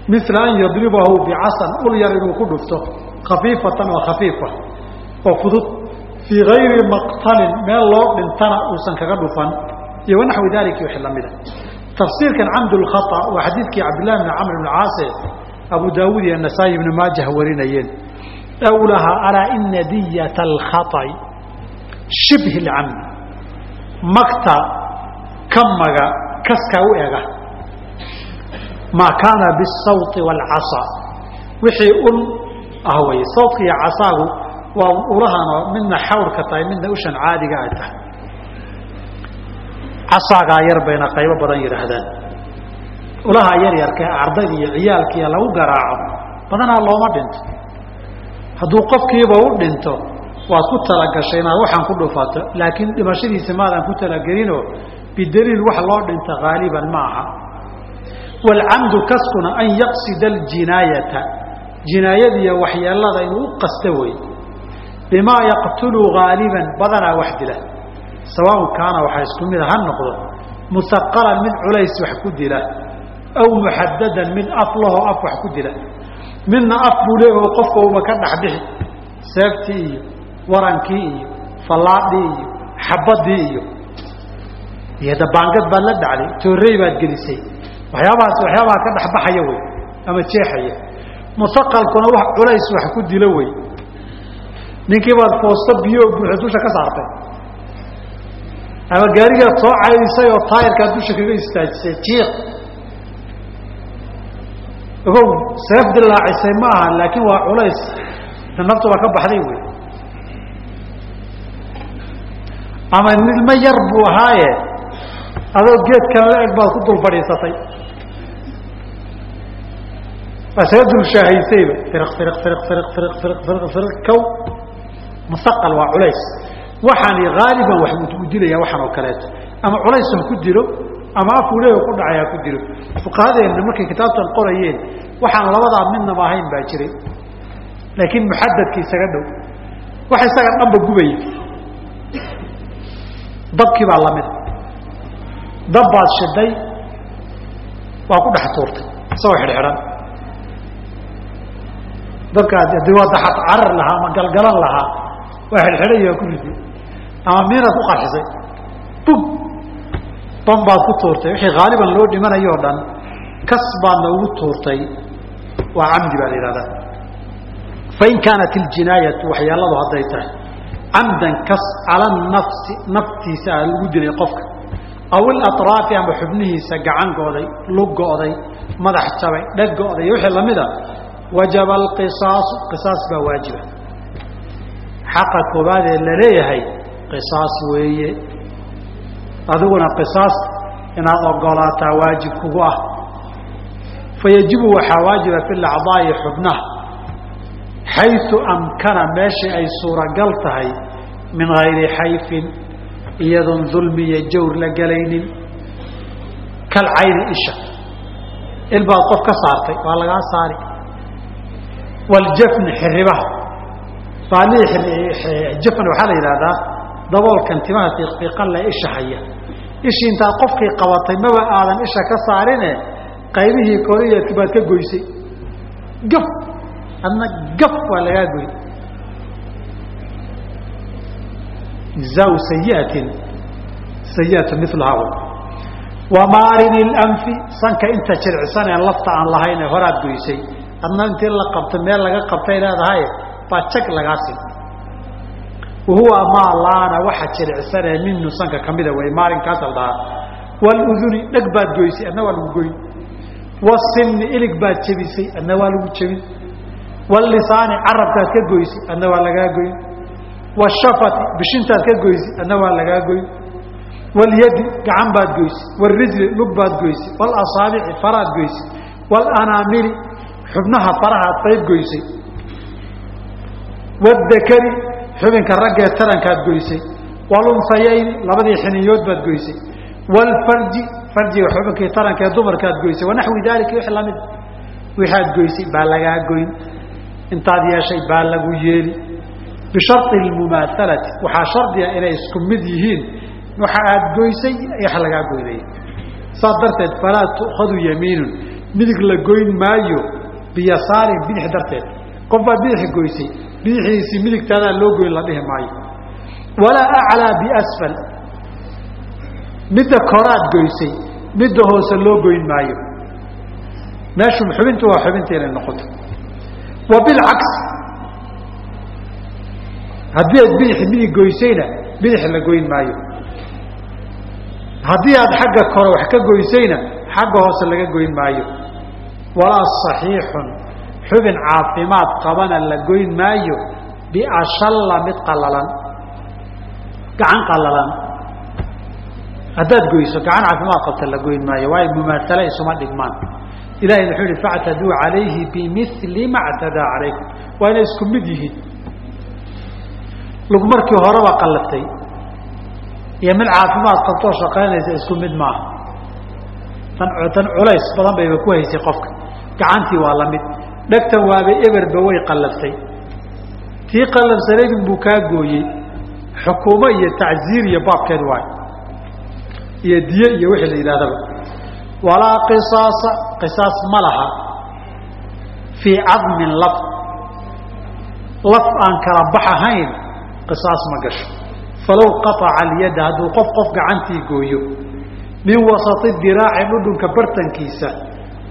Mila an yadribahu bicasan ul yar inuu ku dhufto khafiifatan oo khafiifa. Oo fudud fii gayri maqtalin meel loo dhintana uusan kaga dhufan. Iyo wanaxwi dalika wixii lamida tafsiirkan camd lkhaa waa xadiidkii cabdillahi bni camr bn caase abu daawuud iyo nasaa-i maajah warinayeen. Lahaa alaa ina diyata alkhaطi shibhi lcamdi magta kamaga kaskaa u ega. Maa kaana bisawti waalcasa wixii ul ah wey sawtka iyo casaagu waa ulahanoo midna xawrka tahay midna ushan caadiga ay tahay casaagaa yar bayna qaybo badan yidhaahdaan. Ulaha yaryarka ee ardayda iyo ciyaalkiiya lagu garaaco badanaa looma dhinto. Hadduu qofkiiba u dhinto waad ku talagashay inaad waxaan ku dhufato laakiin dhimashadiisa maadaan ku talagelinoo bidaliil wax loo dhinta haaliban ma aha. Waalcamdu kaskuna an yaqsida aljinaayata jinaayadiiyo waxyeelada inuu u qasta wey bimaa yaqtulu haaliban badanaa wax dila sawaaun kaana waxaa isku mida ha noqdo musaqalan mid culays wax ku dila aw muxadadan mid af lahoo af wax ku dila. Midna af buu leeyaho qofka uba ka dhexbixi seeftii iyo warankii iyo fallaadhii iyo xabadii iyo iyo dabaangad baad la dhacday toorey baad gelisay. Waxyaabahaas waxyaabaha ka dhexbaxaya wey ama jeexaya. Musaqalkuna wax culays wax ku dilo wey. Ninkii baad foosto biyo buuxo dusha ka saartay ama gaarigaad soo caydisay oo taayirkaad dusha kaga istaajisay jiiq. Ogow seef dilaacisay ma aha laakiin waa culays. Naftu waa ka baxday wey. Ama nilmo yar buu ahaaye? Adoo geedkan la eg baad ku dul fadhiisatay waa saga dul shaahaysayba firiq firiq firiq firiq firiq firiq firiq firiq kow. Musaqal waa culays waxaani haaliban wax u dilaya waxaan oo kaleeto. Ama culays ha ku dilo ama afuu leeho ku dhacay ha ku dilo. Fuqahadeenna markay kitaabtan qorayeen waxaan labadaa midnaba ahayn baa jiray. Laakiin muxadadka isaga dhow wax isaga dhanba gubaya dabkii baa la mid dab baad shiday waa ku dhex tuurtay. Isagoo xidhxidhan dabkaa adii waa daxad carar lahaa ama galgalan lahaa waa xidhxidhay waa ku ridi ama miinaad ku qarxisay? Bug! Ban baad ku tuurtay. Wixii haaliban loo dhimanayo o dhan kas baadna ugu tuurtay. Waa camdi baa la yihahdaa fain kaanat iljinaayatu waxyaaladu hadday tahay. Camdan kas cala nafsi naftiisa a lagu dilay qofka. Aw ilatraafi ama xubnihiisa gacan go'day lug go'day madax jabay dheg go'day iyo wixii lamida wajaba alqisaasu qisaas baa waajiba. Xaqa koobaad ee la leeyahay qisaas weeye. Adiguna qisaas inaad ogolaataa waajib kugu ah. Fayajibu waxaa waajiba fi lacdaa'i xubnaha. Xayu amkana meeshii ay suuragal tahay min hayri xayfin iyadoon dulmi iyo jawr la gelaynin kal cayni isha. Ilbaad qof ka saartay waa lagaa saari. Waljafni xiribaha baalihii jafn waxaa la yidhahdaa daboolkan timaha fiiqfiiqan le isha haya ishii intaad qofkii qabatay maba aadan isha ka saarine qaybihii koriyeedki baad ka goysay gaf adna gaf waa lagaa goy jazaau sayiatin sayiatu milaha w wamaarin اlanfi sanka inta jiricsan ee lafta aan lahayn ee horaad goysay. Adna intii la qabto meel laga qabtay leedahay baa jag lagaa sin wahuwa maa laana waxa jilicsanee minu sanka kamida wey maalinkaas la dhahaa waaluduni dheg baad goysay adna waa lagu goyn wasinni ilig baad jebisay adna waa lagu jebin walisaani carabkaad ka goysay adna waa lagaa goyn washafati bishintaad ka goysay adna waa lagaa goyn walyadi gacan baad goysay warijli lug baad goysay walasaabici faraad goysay walanaamili xubnaha farahaad qayb goysay wadakari xubinka raggee tarankaad goysay walunsayayni labadii xiniyood baad goysay. Walfarji farjiga xubinkii tarankee dumarkaad goysay wanaxwi daalika wix la mid wixaad goysay baa lagaa goyn. Intaad yeeshay baa lagu yeeli bishari lmumaahalati waxaa shardiga inay isku mid yihiin waxa aad goysay wax lagaa goynaya saas darteed falaa tu'khadu yamiinun midig la goyn maayo biyasaarin bidix darteed qof baad bidixi goysay bidixiisii midigtaadaa loo goyn la dhihi maayo. Walaa aclaa biasfal midda koraad goysay midda hoose loo goyn maayo. Meeshu xubintu waa xubinta inay noqoto. Wa bilcaks. Haddii aad bidixi midig goysayna bidix la goyn maayo. Haddii aad xagga kore wax ka goysayna xagga hoose laga goyn maayo. Walaa saxiixun xubin caafimaad qabana la goyn maayo biashalla mid qalalan gacan qalalan haddaad goyso gacan caafimaad qabta la goyn maayo waayo mumaasale isuma dhigmaan. Ilahay wuxuu yihi factaduu calayhi bimili ma ctadaa calaykum waa inay isku mid yihiin. Lug markii horeba qalatay iyo mid caafimaad qabtoo shaqaynaysa isku mid maaha. Tan tan culays badan bayba ku haysay qofka. Gacantii waa la mid dhegtan waaba eberba way qallaftay tii qallafsanayd inbuu kaa gooyey. Xukuumo iyo tacziir iyo baabkeed waay. Iyo diye iyo wixii la yidhahdaba walaa qisaasa qisaas ma laha. Fii cadmin laf. Laf aan kala bax ahayn qisaas ma gasho. Falow qaaca alyadda hadduu qof qof gacantii gooyo. Min wasati diraaci dhudhunka bartankiisa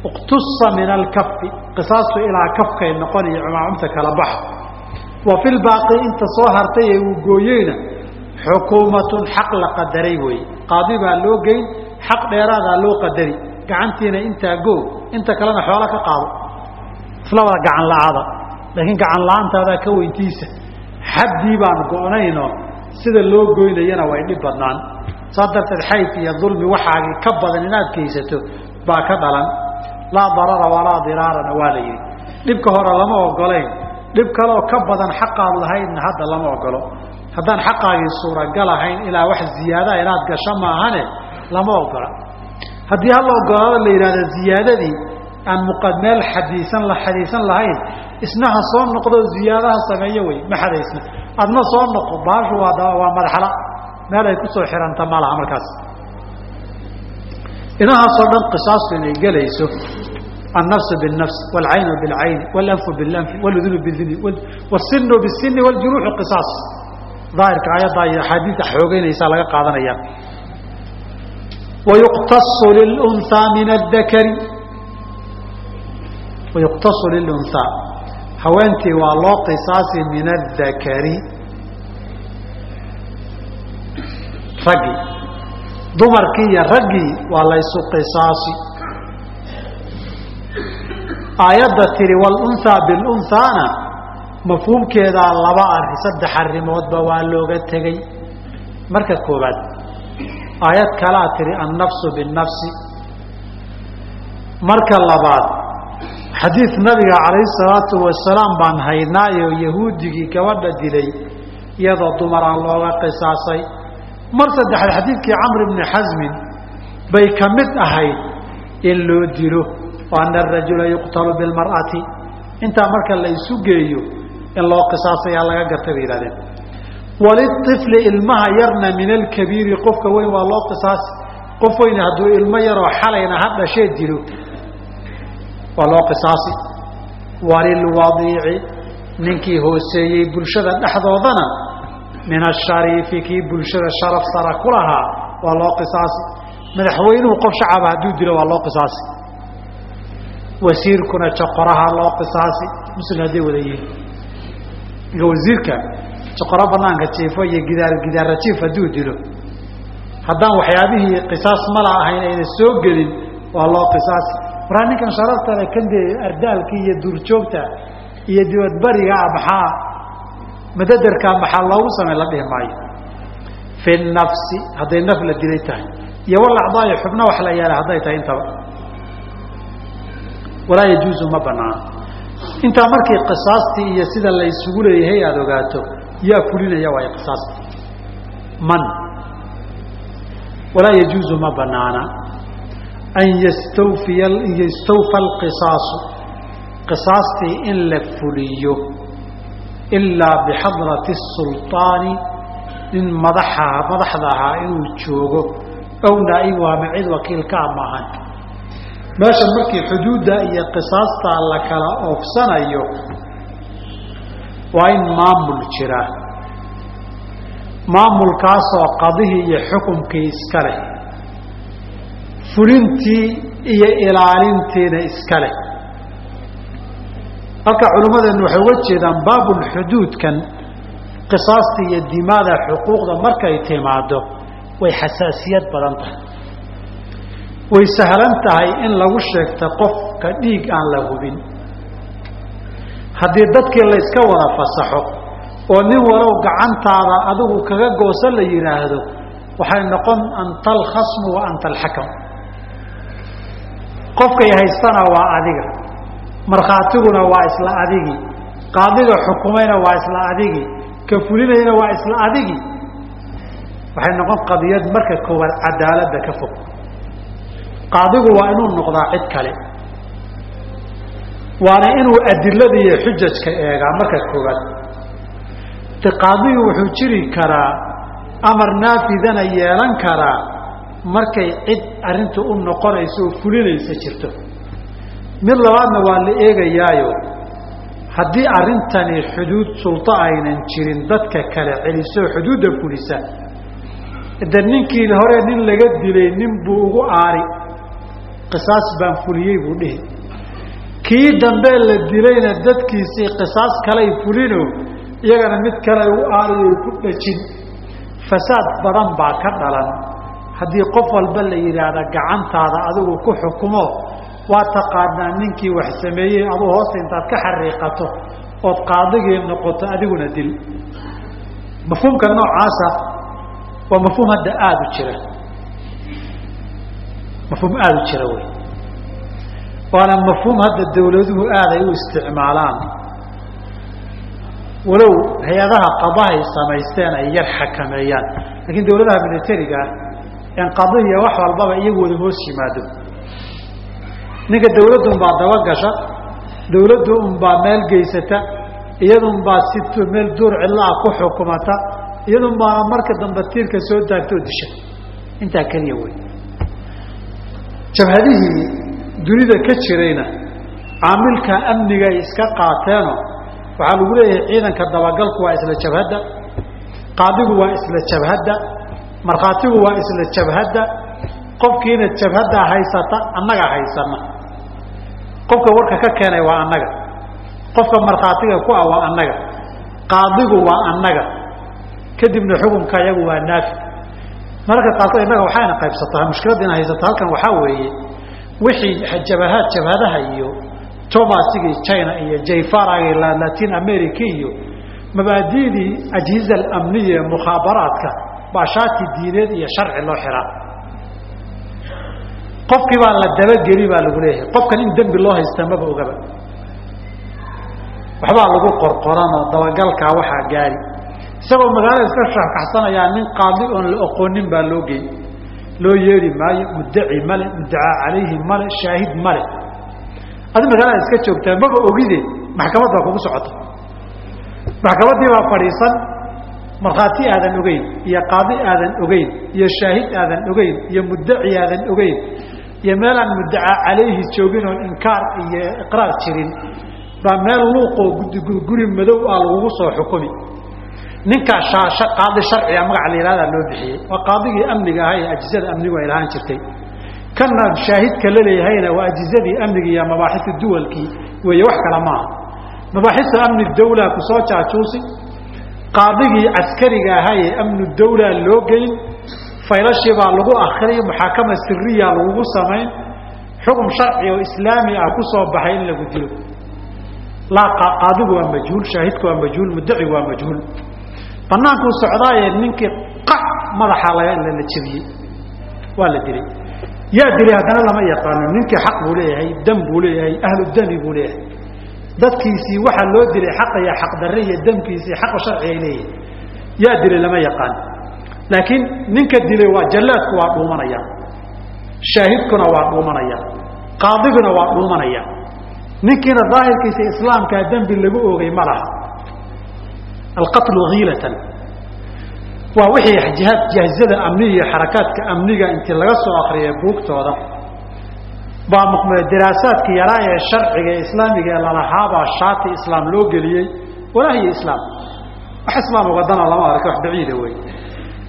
iqtusa min alkafi qisaastu ilaa kafkay noqonayo cumaacumta kala baxa wa fi lbaaqi inta soo hartay ee uu gooyeyna xukuumatun xaq la qadaray weeye qaadi baa loo geyn xaq dheeraadaa loo qadari gacantiina intaa goo inta kalena xoola ka qaado islabada gacan la-aada laakiin gacan la'aantaada ka weyntiisa xaddii baan go-nayno sida loo goynayana way dhib badnaan saas darteed xayf iyo dulmi waxaagii ka badan inaad kaysato baa ka dhalan laa darara walaa diraarana waa la yidhi. Dhibka hore lama ogolayn dhib kaleoo ka badan xaqaad lahaydna hadda lama ogolo haddaan xaqaagii suuragal ahayn ilaa wax ziyaadaha inaad gasho maahane lama ogola haddii hala ogolaado la yidhahda ziyaadadii aan meel xadiisan la xadiisan lahayn isna soo noqdo ziyaadaha sameeyo wey ma xadaysna adna soo noqo baashu waa madaxla meel ay ku soo xiranta ma laha markaas inahaasoo dhan qisaastu inay gelayso النفس بالنفس والعين بالعين والأنف بالأنف والأذن بالذن والسن بالسن والجروح قصاص ظاهر كآيات حديث حوغين يسا لغا قادنا ويقتص للأنثى من الذكر ويقتص للأنثى هوانتي والله قصاص من dumarkii iyo raggii waa laysu qisaasi. Aayadda tiri wlunhaa bilunhaana mafhuumkeedaa laba ari saddex arimoodba waa looga tegey. Marka koobaad aayad kalaa tiri annafsu binafsi marka labaad xadiid nabiga calayhi salaatu wasalaam baan haynaayo yahuudigii gabadha dilay iyadoo dumar aan looga qisaasay mar saddexaad xadiidkii camr bni xasmin bay ka mid ahayd in loo dilo ana arajula yuqtalu bilmar'ati intaa marka la isu geeyo in loo qisaasayaa laga gartay bay yihahdeen waliطifli ilmaha yarna min alkabiiri qofka weyn waa loo qisaasi qof weyn hadduu ilmo yaroo xalayna ha dhashee dilo waa loo qisaasi. Walilwadiici ninkii hooseeyey bulshada dhexdoodana min ashariifi kii bulshada sharaf sara ku lahaa waa loo qisaasi madaxweynuhu qof shacaba hadduu dilo waa loo qisaasi wasiirkuna joqoraha loo qisaasi muslim hadday wada yihiin ninka wasiirka joqoro banaanka jiifo iyo gidaar gidaara jiif hadduu dilo haddaan waxyaabihii qisaas mala ahayn ayna soo gelin waa loo qisaasi waraa ninkan sharaftale kan dee ardaalkii iyo duurjoogta iyo dibadbariga maxaa madaderkaa maxaa loogu samey la dhihi maayo. Fi nafsi hadday naf la dilay tahay. Iyo walacdaai xubno wax la yeelay hadday tahay intaba. Walaa yajuuzu ma banaana intaa markii qisaastii iyo sida la isugu leeyahay aada ogaato yaa fulinaya waayo qisaasta man? Walaa yajuuzu ma banaana. An yastawfiya yastawfa alqisaasu qisaastii in la fuliyo ilaa bixadrati sulطaani nin madaxa madaxda ahaa inuu joogo ow naaib ama cid wakiilkaa maahan meesha markii xuduudda iyo qisaastaa la kala oofsanayo waa in maamul jira maamulkaasoo qadihii iyo xukumkii iska leh fulintii iyo ilaalintiina iska leh halka culimmadeennu waxay uga jeedaan baabulxuduudkan qisaasta iyo dimaada xuquuqda markay timaado way xasaasiyad badan tahay. Way sahlan tahay in lagu sheegta qofka dhiig aan la hubin. Haddii dadkii layska wada fasaxo oo nin walow gacantaada adigu kaga gooso la yidhaahdo waxay noqon anta alkhasmu wa anta alxakam qofkay haystana waa adiga markhaatiguna waa isla adigii qaadiga xukumayna waa isla adigii ka fulinayna waa isla adigii waxay noqon qadiyad marka koowaad cadaaladda ka fog. Qaadigu waa inuu noqdaa cid kale. Waana inuu adilada iyo xujajka eegaa marka koowaad. Qaadigu wuxuu jiri karaa amar naafidana yeelan karaa markay cid arrinta u noqonayso oo fulinaysa jirto mid labaadna waa la eegayaayo haddii arrintani xuduud sulto aynan jirin dadka kale celiso xuduudda fulisa de ninkii hore nin laga dilay nin buu ugu aari qisaas baan fuliyey buu dhihi. Kii dambe la dilayna dadkiisii qisaas kalay fulino iyagana mid kale u aariyoy ku dhajin. Fasaad badan baa ka dhalan. Haddii qof walba la yidhaahda gacantaada adigu ku xukumo waa taqaanaa ninkii wax sameeyey aduu hoosta intaad ka xariiqato ood qaadigii noqoto adiguna dil. Mafhuumka noocaasa waa mafhuum hadda aada u jira. Mafhuum aada u jira wey. Waana mafhuum hadda dawladuhu aad ay u isticmaalaan. Walow hay'adaha qadahay samaysteen ay yar xakameeyaan. Lakiin dawladaha militariga en qadihiya wax walbaba iyagu wada hoos yimaado ninka dawladdu unbaa dabagasha dawladdu unbaa meel geysata iyadunbaa si meel duur cidlaah ku xukumata iyadun baana marka dambe tiirka soo taagto oo disha intaa keliya wey. Jabhadihii dunida ka jirayna caamilka amniga ay iska qaateeno waxaa lagu leeyahay ciidanka dabagalku waa isla jabhadda qaadigu waa isla jabhadda markhaatigu waa isla jabhadda qofkiina jabhaddaa haysata annaga haysana qofka warka ka keenay waa annaga. Qofka markhaatiga ku ah waa annaga. Qaadigu waa annaga. Kadibna xukunka iyagu waa naafi. Mararka qaarkood innaga waxayna qaybsataa mushkiladdiina haysata halkan waxaa weeye wixii jabahaad jabhadaha iyo tomasiga china iyo jayfaraga latin america iyo mabaadidii ajhiza alamniya ee mukhaabaraadka baa shaati diineed iyo sharci loo xiraa qofkii baa la dabageli baa lagu leeyahay. Qofkan in dembi loo haystaa maba ogaba. Waxbaa lagu qorqoranoo dabagalkaa waxaa gaari. Isagoo magaalada iska shakaxsanayaa nin qaadi oon la oqoonin baa loo gey loo yeeri maayo muddaci male muddacaa calayhi male shaahid male. Adi magaalada iska joogtaa maba ogide maxkamad baa kugu socota. Maxkamaddii baa fadhiisan markhaati aadan ogeyn iyo qaadi aadan ogeyn iyo shaahid aadan ogeyn iyo muddaci aadan ogeyn iyo meelaan muddacaa calayhi joogin oon inkaar iyo iqraar jirin baa meel luuqoo guri madow ah lagugu soo xukumi. Ninkaa shaasha qaadi sharciga magaca la yihahdaa loo bixiyey waa qaadigii amniga ahaa ee ajizada amnigu ay lahaan jirtay. Kana shaahidka la leeyahayna waa ajizadii amniga iyo mabaaxisu duwalkii weeye wax kale maaha. Mabaaxisu amni dawla ku soo jaajuusi qaadigii caskariga ahaa ee amnu dawla loo geyn faylashii baa lagu akriy muxaakama siriya lagugu samayn xukun sharci oo islaami ah ku soo baxay in lagu dilo. Qaadigu waa majhuul shaahidku waa majhuul muddacigu waa majhuul. Banaankuu socdaaye ninkii qac madaxa la jebiyey waa la dilay. Yaa dilay haddana lama yaqaano ninkii xaq buu leeyahay dam buu leeyahay ahlu dami buu leeyahay. Dadkiisii waxaa loo dilay xaqa iyo xaqdarre iyo damkiisii xaqa sharci ay leeyihiin yaa dilay lama yaqaan laakiin ninka dilay waa jallaadku waa dhuumanaya shaahidkuna waa dhuumanaya qaadiguna waa dhuumanaya. Ninkiina daahirkiisa islaamkaa dembi lagu oogay ma laha. Alqatlu hiilatan waa wixii jihaad jahzada amniga iyo xarakaadka amniga intii laga soo akriyay buugtooda. Baa daraasaadka yaraa ee sharciga ee islaamiga ee lalahaabaa shaati islaam loo geliyey walaahiyo islaam. Wax islaam ugadana lama arka wax baciida wey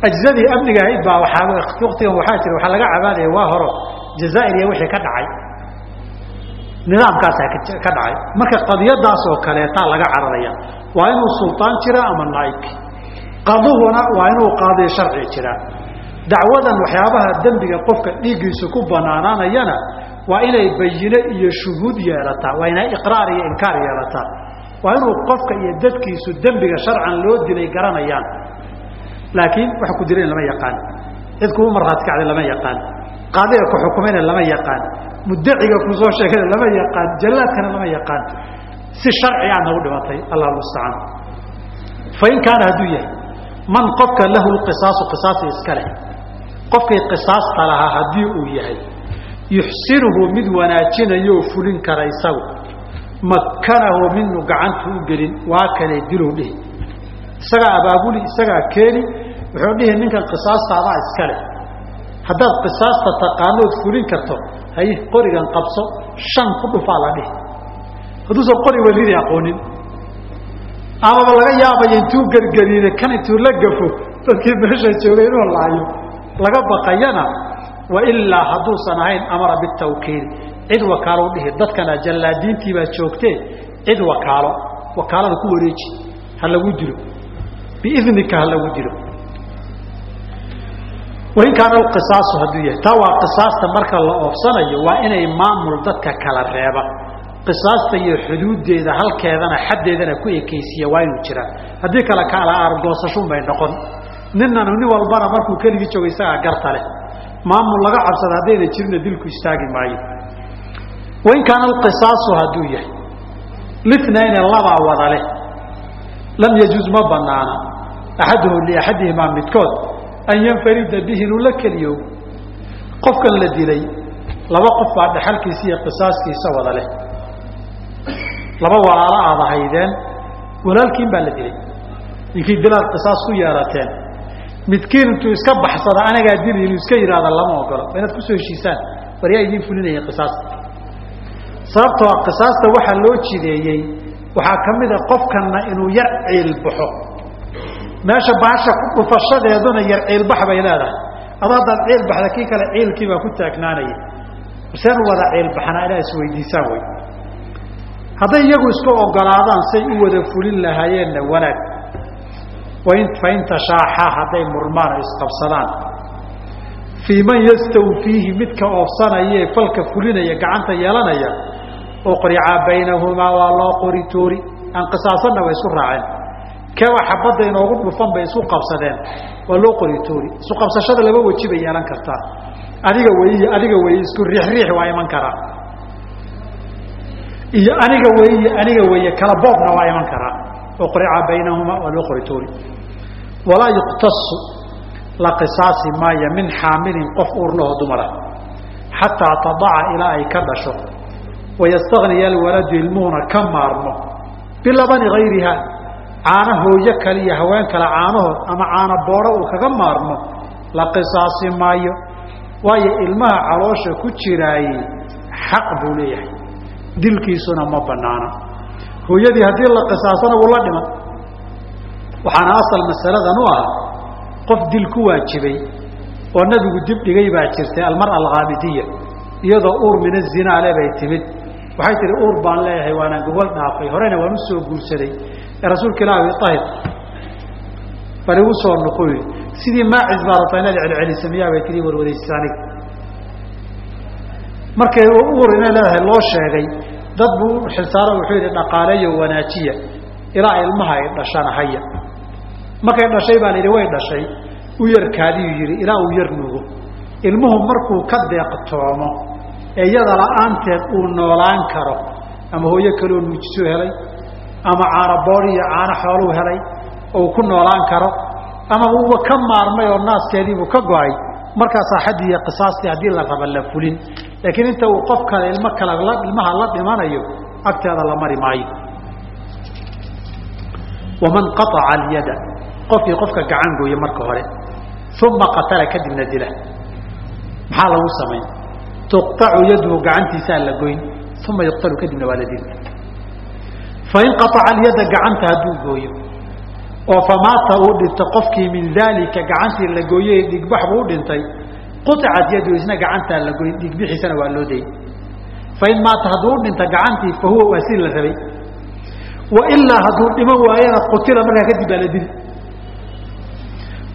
ajzadii amniga ahayd baa waaa waktigan waxaa jira waxaa laga cabaadaya waa horo jazaair iyo wixii ka dhacay. Nidaamkaasa ka dhacay. Marka qadiyadaas oo kaleetaa laga cararaya waa inuu sultaan jira ama naaibki qaduhuna waa inuu qaadiyo sharci jiraa. Dacwadan waxyaabaha dembiga qofka dhiiggiisu ku banaanaanayana waa inay bayine iyo shuhuud yeelataa waa inay iqraar iyo inkaar yeelataa. Waa inuu qofka iyo dadkiisu dembiga sharcan loo dilay garanayaan laakiin waxa ku dilayn lama yaqaan. Cid kugu markhaati kacday lama yaqaan. Qaadiga ku xukumayna lama yaqaan. Muddaciga ku soo sheegayna lama yaqaan. Jallaadkana lama yaqaan. Si sharci aadna u dhimatay allah mustacaan. Fain kaana hadduu yahay man qofka lahu lqisaasu qisaasi iska leh. Qofkii qisaasta lahaa haddii uu yahay yuxsinuhu mid wanaajinayo oo fulin kara isagu. Makkanahu minu gacantu u gelin waa kale dilow dhihi. Isagaa abaabuli isagaa keeni wuxuu dhihi ninkan qisaasta adaa iska leh. Haddaad qisaasta taqaanood fulin karto hay qorigan qabso shan ku dhufaa la dhihi. Hadduusan qori welidi aqoonin. Amaba laga yaabaya intuu gergeriine kan intuu la gafo dadkii meesha joogay inuu laayo. Laga baqayana wailaa hadduusan ahayn amara bitawkiil. Cid wakaalo dhihi dadkana jallaadiintii baa joogtee cid wakaalo. Wakaalada ku wareeji ha lagu dilo. Biidnika ha lagu dilo wain kaana alqisaasu hadduu yahay. Taa waa qisaasta marka la oofsanayo waa inay maamul dadka kala reeba. Qisaasta iyo xuduuddeeda halkeedana xaddeedana ku ekaysiiya waa inuu jiraa haddii kale kala aargoosashun bay noqon. Ninnan nin walbana markuu keligii joogo isagaa garta leh. Maamul laga cabsada haddayna jirina dilku istaagi maayo. Wain kaana alqisaasu hadduu yahay. Litnayne labaa wada leh. Lam yajuuz ma banaana axaduhu liaxadihimaa midkood an yanfarida bihi inuu la keliyoogo qofkan la dilay laba qof baa dhaxalkiisa iyo qisaaskiisa wada leh. Laba walaalo aada haydeen walaalkiin baa la dilay. Ninkii dilaad qisaas ku yeelateen midkiin intuu iska baxsada anagaa dili inuu iska yidhaahda lama ogolo waa inaad ku soo heshiisaan war yaa idiin fulinaya qisaasta sababtoo a qisaasta waxaa loo jideeyey waxaa ka mid a qofkanna inuu yar ciilbaxo meesha baasha ku dhufashadeeduna yar ciilbax bay leedahay. Ado haddaad ciil baxda kii kale ciilkii baa ku taagnaanaya. Seenu wada ciilbaxnaa inaa isweydiisaan wey hadday iyagu isku ogolaadaan say u wada fulin lahaayeenna wanaag. Fain tashaaxa hadday murmaan oo isqabsadaan fii man yastawfiihi midka oofsanaya ee falka fulinaya gacanta yeelanaya oo qoricaa baynahumaa waa loo qori toori. Aan qisaasanna way isu raaceen kewa xabadda inoogu dhufan bay isu qabsadeen? Waa loo qori toori isu qabsashada laba weji bay yeelan kartaa. Adiga wey iyo adiga wey isku riixriix waa iman karaa. Iyo aniga wey iyo aniga weeye kala boobna waa iman karaa. Oo qorica baynahumaa waa loo qori toori walaa yuqtasu la qisaasi maayo min xaamilin qof uurlaho dumara. Xataa tadaca ilaa ay ka dhasho. Wayastagniya alwaladu ilmuhuna ka maarmo. Bilabani gayriha caano hooyo kale iyo haween kale caanahood ama caano booro uu kaga maarmo la qisaasi maayo. Waayo ilmaha caloosha ku jiraaye xaq buu leeyahay. Dilkiisuna ma banaana hooyadii haddii la qisaasana wuu la dhiman. Waxaana asal masaladan u ah qof dil ku waajibay oo nabigu dib dhigay baa jirtay almara alkhaamidiya iyadoo uur min azinaa le bay timid. Waxay tihi uur baan leeyahay waanaan gogol dhaafay. Horena waan u guursaday ee rasuulka ilaah ahir bal igu soo noqoy sidii maacis baa rabtaa inaad celcelisa miyaa bay tii warwadaysa aniga markay uur inay leedahay loo sheegay dad buu xilsaaro wuxuu yidhi dhaqaaleeyo wanaajiya ilaa ilmaha ay dhashana haya markay dhashay baa la yidhi way dhashay. U yarkaadiyuu yidhi ilaa uu yar nuugo. Ilmuhu markuu ka deeqtoomo ee iyada la'aanteed uu noolaan karo ama hooyo kaloo nuujiso helay ama caano boor iyo caano xooluu helay oo uu ku noolaan karo ama uuba ka maarmay oo naaskeediibuu ka go'ay markaasaa xaddii iyo qisaastii haddii la raba la fulin. Laakiin inta uu qof kale ilmo kale ilmaha la dhimanayo agteeda la mari maayo. Waman qaaca alyada qofkii qofka gacan gooye marka hore uma qatala kadibna dila maxaa lagu samayn tuqacu yaduhu gacantiisaa la goyn uma yuqtalu kadibna waa la dili fain qaaca alyada gacanta hadduu gooyo. oo famaata uu dhinto qofkii min daalika gacantii la gooyey dhigbax buu u dhintay. quطicat yadu isna gacantaa la goyn dhigbixiisana waa loo dayy fain maata hadduu u dhinta gacantii fa huwa waa sii la rabay. wailaa hadduu dhiman waayana qutila markaa kadib baa la dili.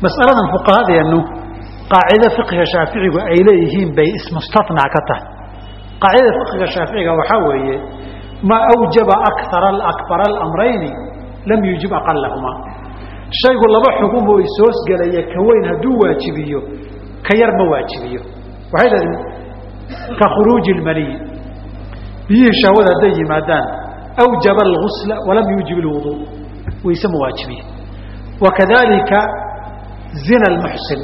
masaladan fuqahadeenu qaacida fiqiga shaaficigu ay leeyihiin bay ismustatnaa ka tahay. qaacidada fiqiga shaaficiga waxaa weeye maa awjaba akara akbara alamrayni lam yujib aqalahumaa shaygu laba xugum oo isoosgelaya ka weyn hadduu waajibiyo ka yar ma waajibiyo waxay leedahin ka khuruuji lmaniyi biyihii shahwada hadday yimaadaan awjaba algusla walam yuujib ilwuduu wayse ma waajibiyo wakadalika zina almuxsin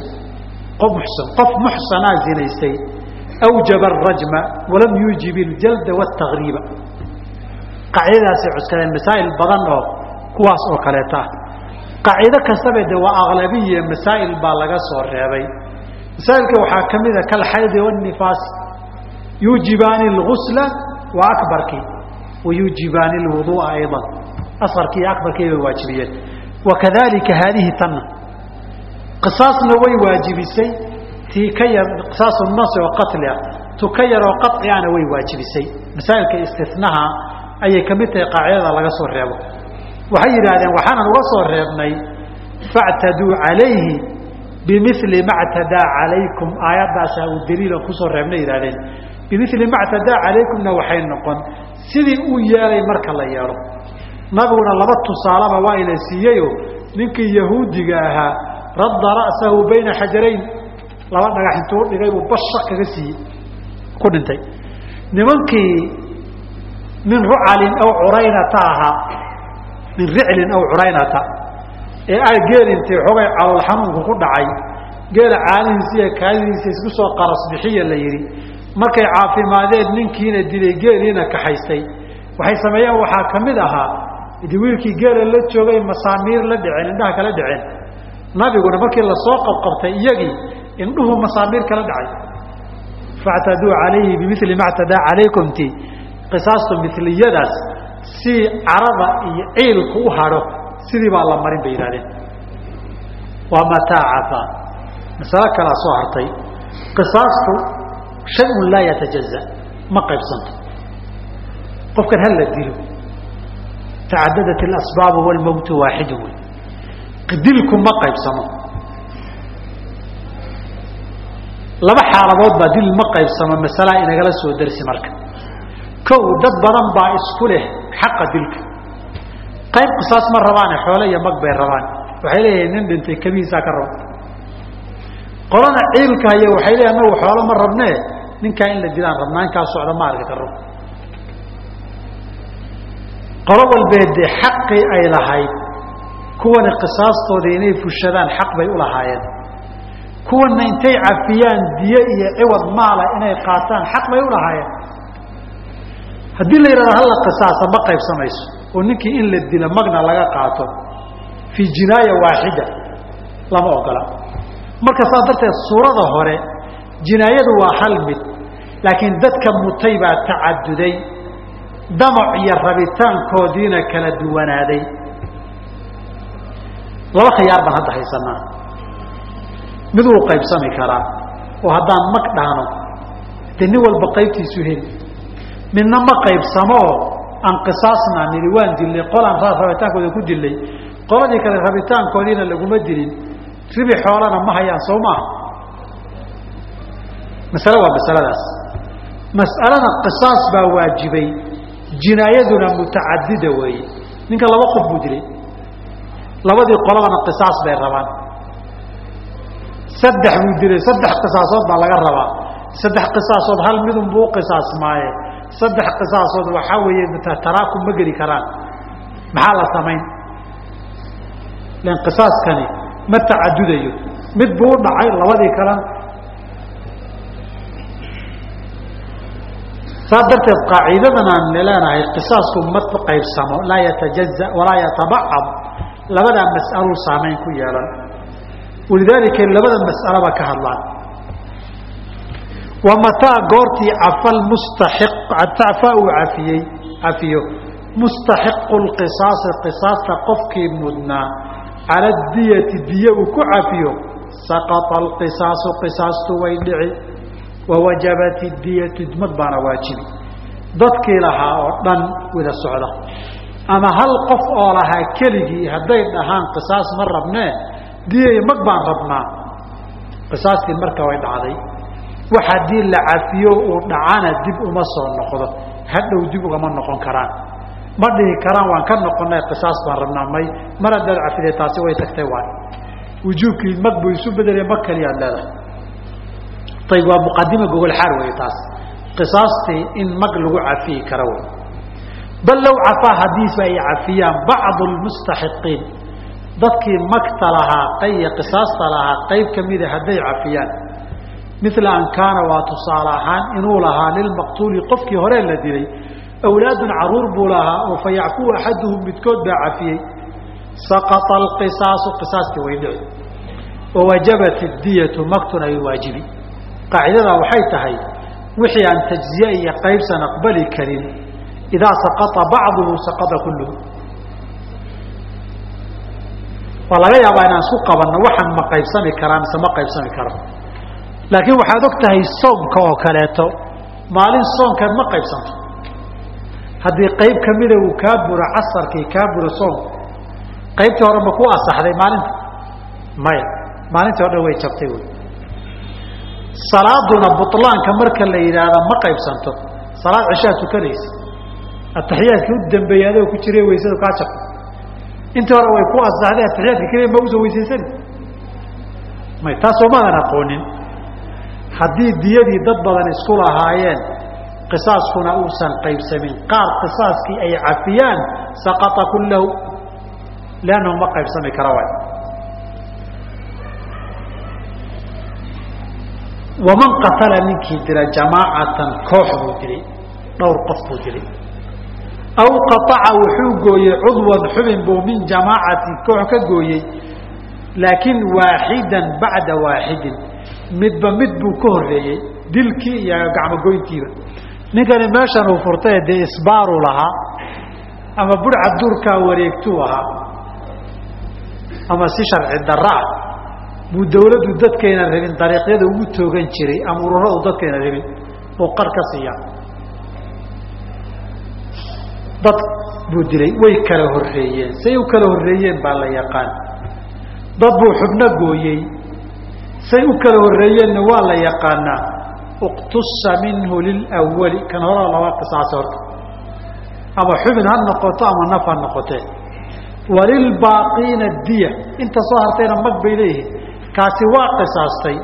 qof muxsin qof muxsanaa zinaystay awjaba arajma walam yuujib iljalda waatagriiba qaacidadaasay cuskadeen masaa'il badan oo kuwaas oo kaleeta. Ah qaacido kastaba de waa aqlabiye masaa'il baa laga soo reebay. Masaa'ilka waxaa ka mid a kalxaydi wanifaas yuujibaani algusla waa akbarkii wa yuujibaani alwuduu'a ayضa asqarkii iyo akbarkii bay waajibiyeen. Wakadalika haadihi tanna. Qisaasna way waajibisay tii ka yar qisaasu nas oo qatli ah tu ka yar oo qaطciana way waajibisay. Masaa'ilka istinaha ayay ka mid tahay qaacidada laga soo reebo. Waxay yidhaahdeen waxaanan uga soo reebnay factaduu calayhi bimili ma ctadaa calaykum. Aayaddaasaa uu daliilan ku soo reebnay yidhahdeen bimili ma ctadaa calaykumna waxay noqon. Sidii uu yeelay marka la yeelo. Nabiguna laba tusaalaba waa ila siiyeyo. Ninkii yahuudiga ahaa radda ra'sahu bayna xajarayn. Laba dhagax intuu dhigay buu basha kaga siiyey ku dhintay. Nimankii min rucalin aw curaynata ahaa min riclin aw curaynata. Ee a geel intay xogay calool xanuunku ku dhacay geela caanihiisa iyo kaadidiisa isku soo qaras bixiya la yidhi. Markay caafimaadeen ninkiina dilay geeliina kaxaystay. Waxay sameeyeen waxaa ka mid ahaa idi wiilkii geela la joogay masaamiir la dhiceen indhaha kala dhaceen nabiguna markii la soo qabqabtay iyagii indhuhu masaamiir kala dhacay. Factaduu calayhi bimili ma ctadaa calaykumti qisaastu miliyadaas si carada iyo ciilku u hadho sidii baa la marin bay yidhahdeen waa mataa cafaa masalo kalaa soo hartay. Qisaastu shay-un laa yatajaza ma qaybsanto. Qofkan hal la dilo. Tacadadat اlasbaabu wاlmowtu waaxidu wey. Dilku ma qaybsamo laba xaaladood baa dil ma qaybsamo masalaa inagala soo darsi marka kow dad badan baa isku leh xaqa dilka. Qayb qisaas ma rabaane xoole iyo mag bay rabaan. Waxay leeyihiin nin dhintay kabihiisaa ka rabo qolana ciilka haya waxay leeyihiin anagu xoolo ma rabnee ninkaa in la dilaan rabnaa inkaa socda ma arki karo qolo walbee dee xaqii ay lahayd kuwani qisaastoodii inay fushadaan xaq bay u lahaayeen. Kuwana intay cafiyaan diye iyo ciwad maala inay qaataan xaq bay u lahaayeen haddii la yidhahdo hala qisaasa ma qaybsamayso oo ninkii in la dilo magna laga qaato fii jinaaya waaxida lama ogola. Marka saas darteed suurada hore jinaayadu waa hal mid laakiin dadka mutay baa tacaduday damac iyo rabitaankoodiina kala duwanaaday. Laba khiyaar baan hadda haysanaa. Mid wuu qaybsami karaa oo haddaan mag dhahno dee nin walba qaybtiisu heli midna ma qaybsamoo aan qisaasna nidhi waan dilnay qolaan raas rabitaankooda ku dilnay. Qoladii kale rabitaankoodiina laguma dilin. Ribi xoolana ma hayaan soo maaha masale waa masaladaas. Mas'alada qisaas baa waajibay jinaayaduna mutacadida weeye. Ninka laba qof buu dilay. Labadii qolabana qisaas bay rabaan. Saddex buu dilay saddex qisaasood baa laga rabaa. Saddex qisaasood hal midun buu u qisaasmaaye saddex qisaasood waxaa weeye taraakum ma geli karaan. Maxaa la samayn? Lan qisaaskani ma tacadudayo mid buu u dhacay labadii kalena saas darteed qaaciidadan aan leenahay qisaasku ma qaybsamo laa yatajaza walaa yatabacad. Labadaa mas'aluu saamayn ku yeelan. Walidaalika labada mas'alaba ka hadlaan wa mataa goortii cafa mustaxiq cafa uu cafiyey cafiyo. Mustaxiqu lqisaasi qisaasta qofkii mudnaa cala diyati diye uu ku cafiyo. Saqata alqisaasu qisaastu way dhici. Wawajabat diyatu dmad baana waajibi. Dadkii lahaa oo dhan wada socda. Ama hal qof oo lahaa keligii hadday dhahaan qisaas ma rabnee diyay mag baan rabnaa. Qisaastii marka way dhacday wax haddii la cafiyo uu dhacana dib uma soo noqdo hadhow dib ugama noqon karaan. Ma dhihi karaan waan ka noqonay qisaas baan rabnaa may mar haddaad cafidee taasi way tagtay waay wujuubkii mag buu isu bedelaya mag keliyaad leedahay. Ayb waa muqadima gogol xaar wey taas. Qisaastii in mag lagu cafiyi karo wey bal low cafaa haddiiba ay cafiyaan bacdu lmustaxiqiin dadkii magta lahaa iyo qisaasta lahaa qayb kamida hadday cafiyaan mila an kaana waa tusaale ahaan inuu lahaa lilmaqtuuli qofkii hore la dilay awlaadun carruur buu lahaa oo fa yacfuu axaduhum midkood baa cafiyey. Saqata alqisaasu qisaastii way dhici. Wawajabat diyatu magtun ay waajibi. Qaacidadaa waxay tahay wixii aan tajziye iyo qaybsan aqbali karin idaa saqata bacduhu saqata kulluhu. Waa laga yaabaa inaan isku qabanno waxaan ma qaybsami karaa mise ma qaybsami karo laakiin waxaad og tahay soomka oo kaleeto. Maalin soonkeed ma qaybsanto. Haddii qayb kamida uu kaa buro casarkii kaa buro soomku qaybtii hore ma ku asaxday maalinta maya maalintii o dhan way jabtay wy salaaduna bulaanka marka la yidhaahda ma qaybsanto. Salaad cishaa tukanaysa. Ataxiyaadkii u dambeeyey adoo ku jira weysadu kaa jabta intii hore way ku asaxday ataxiyaadka keliya ma usa weysaysani may taas oomadan aqoonin haddii diyadii dad badan isku lahaayeen qisaaskuna uusan qaybsamin. Qaar qisaaskii ay cafiyaan saqata kullahu leannahu ma qaybsami kara waay waman qatala ninkii dila jamaacatan koox buu dilay dhowr qof buu dilay aw qaaca wuxuu gooyey cudwan xubin buu min jamaacati koox ka gooyey laakiin waaxidan bacda waaxidin midba mid buu ka horreeyey dilkii iyo gacmogoyntiiba ninkani meeshan uu furtay dee isbaaru lahaa ama burca duurkaa wareegtuu ahaa ama si sharci daraa buu dawladdu dadkayna rabin dariiqyada ugu toogan jiray ama ururadu dadkayna rabin oo qar ka siiya dad buu dilay way kala horreeyeen say u kala horreeyeen baa la yaqaan. Dad buu xubno gooyey say u kala horreeyeenna waa la yaqaanaa uqtusa minhu lilwali kan horaa laba qisaas horta ama xubin ha noqoto ama naf ha noqotee walilbaaqiina diya inta soo hartayna mag bay leeyihiin. Kaasi waa qisaastay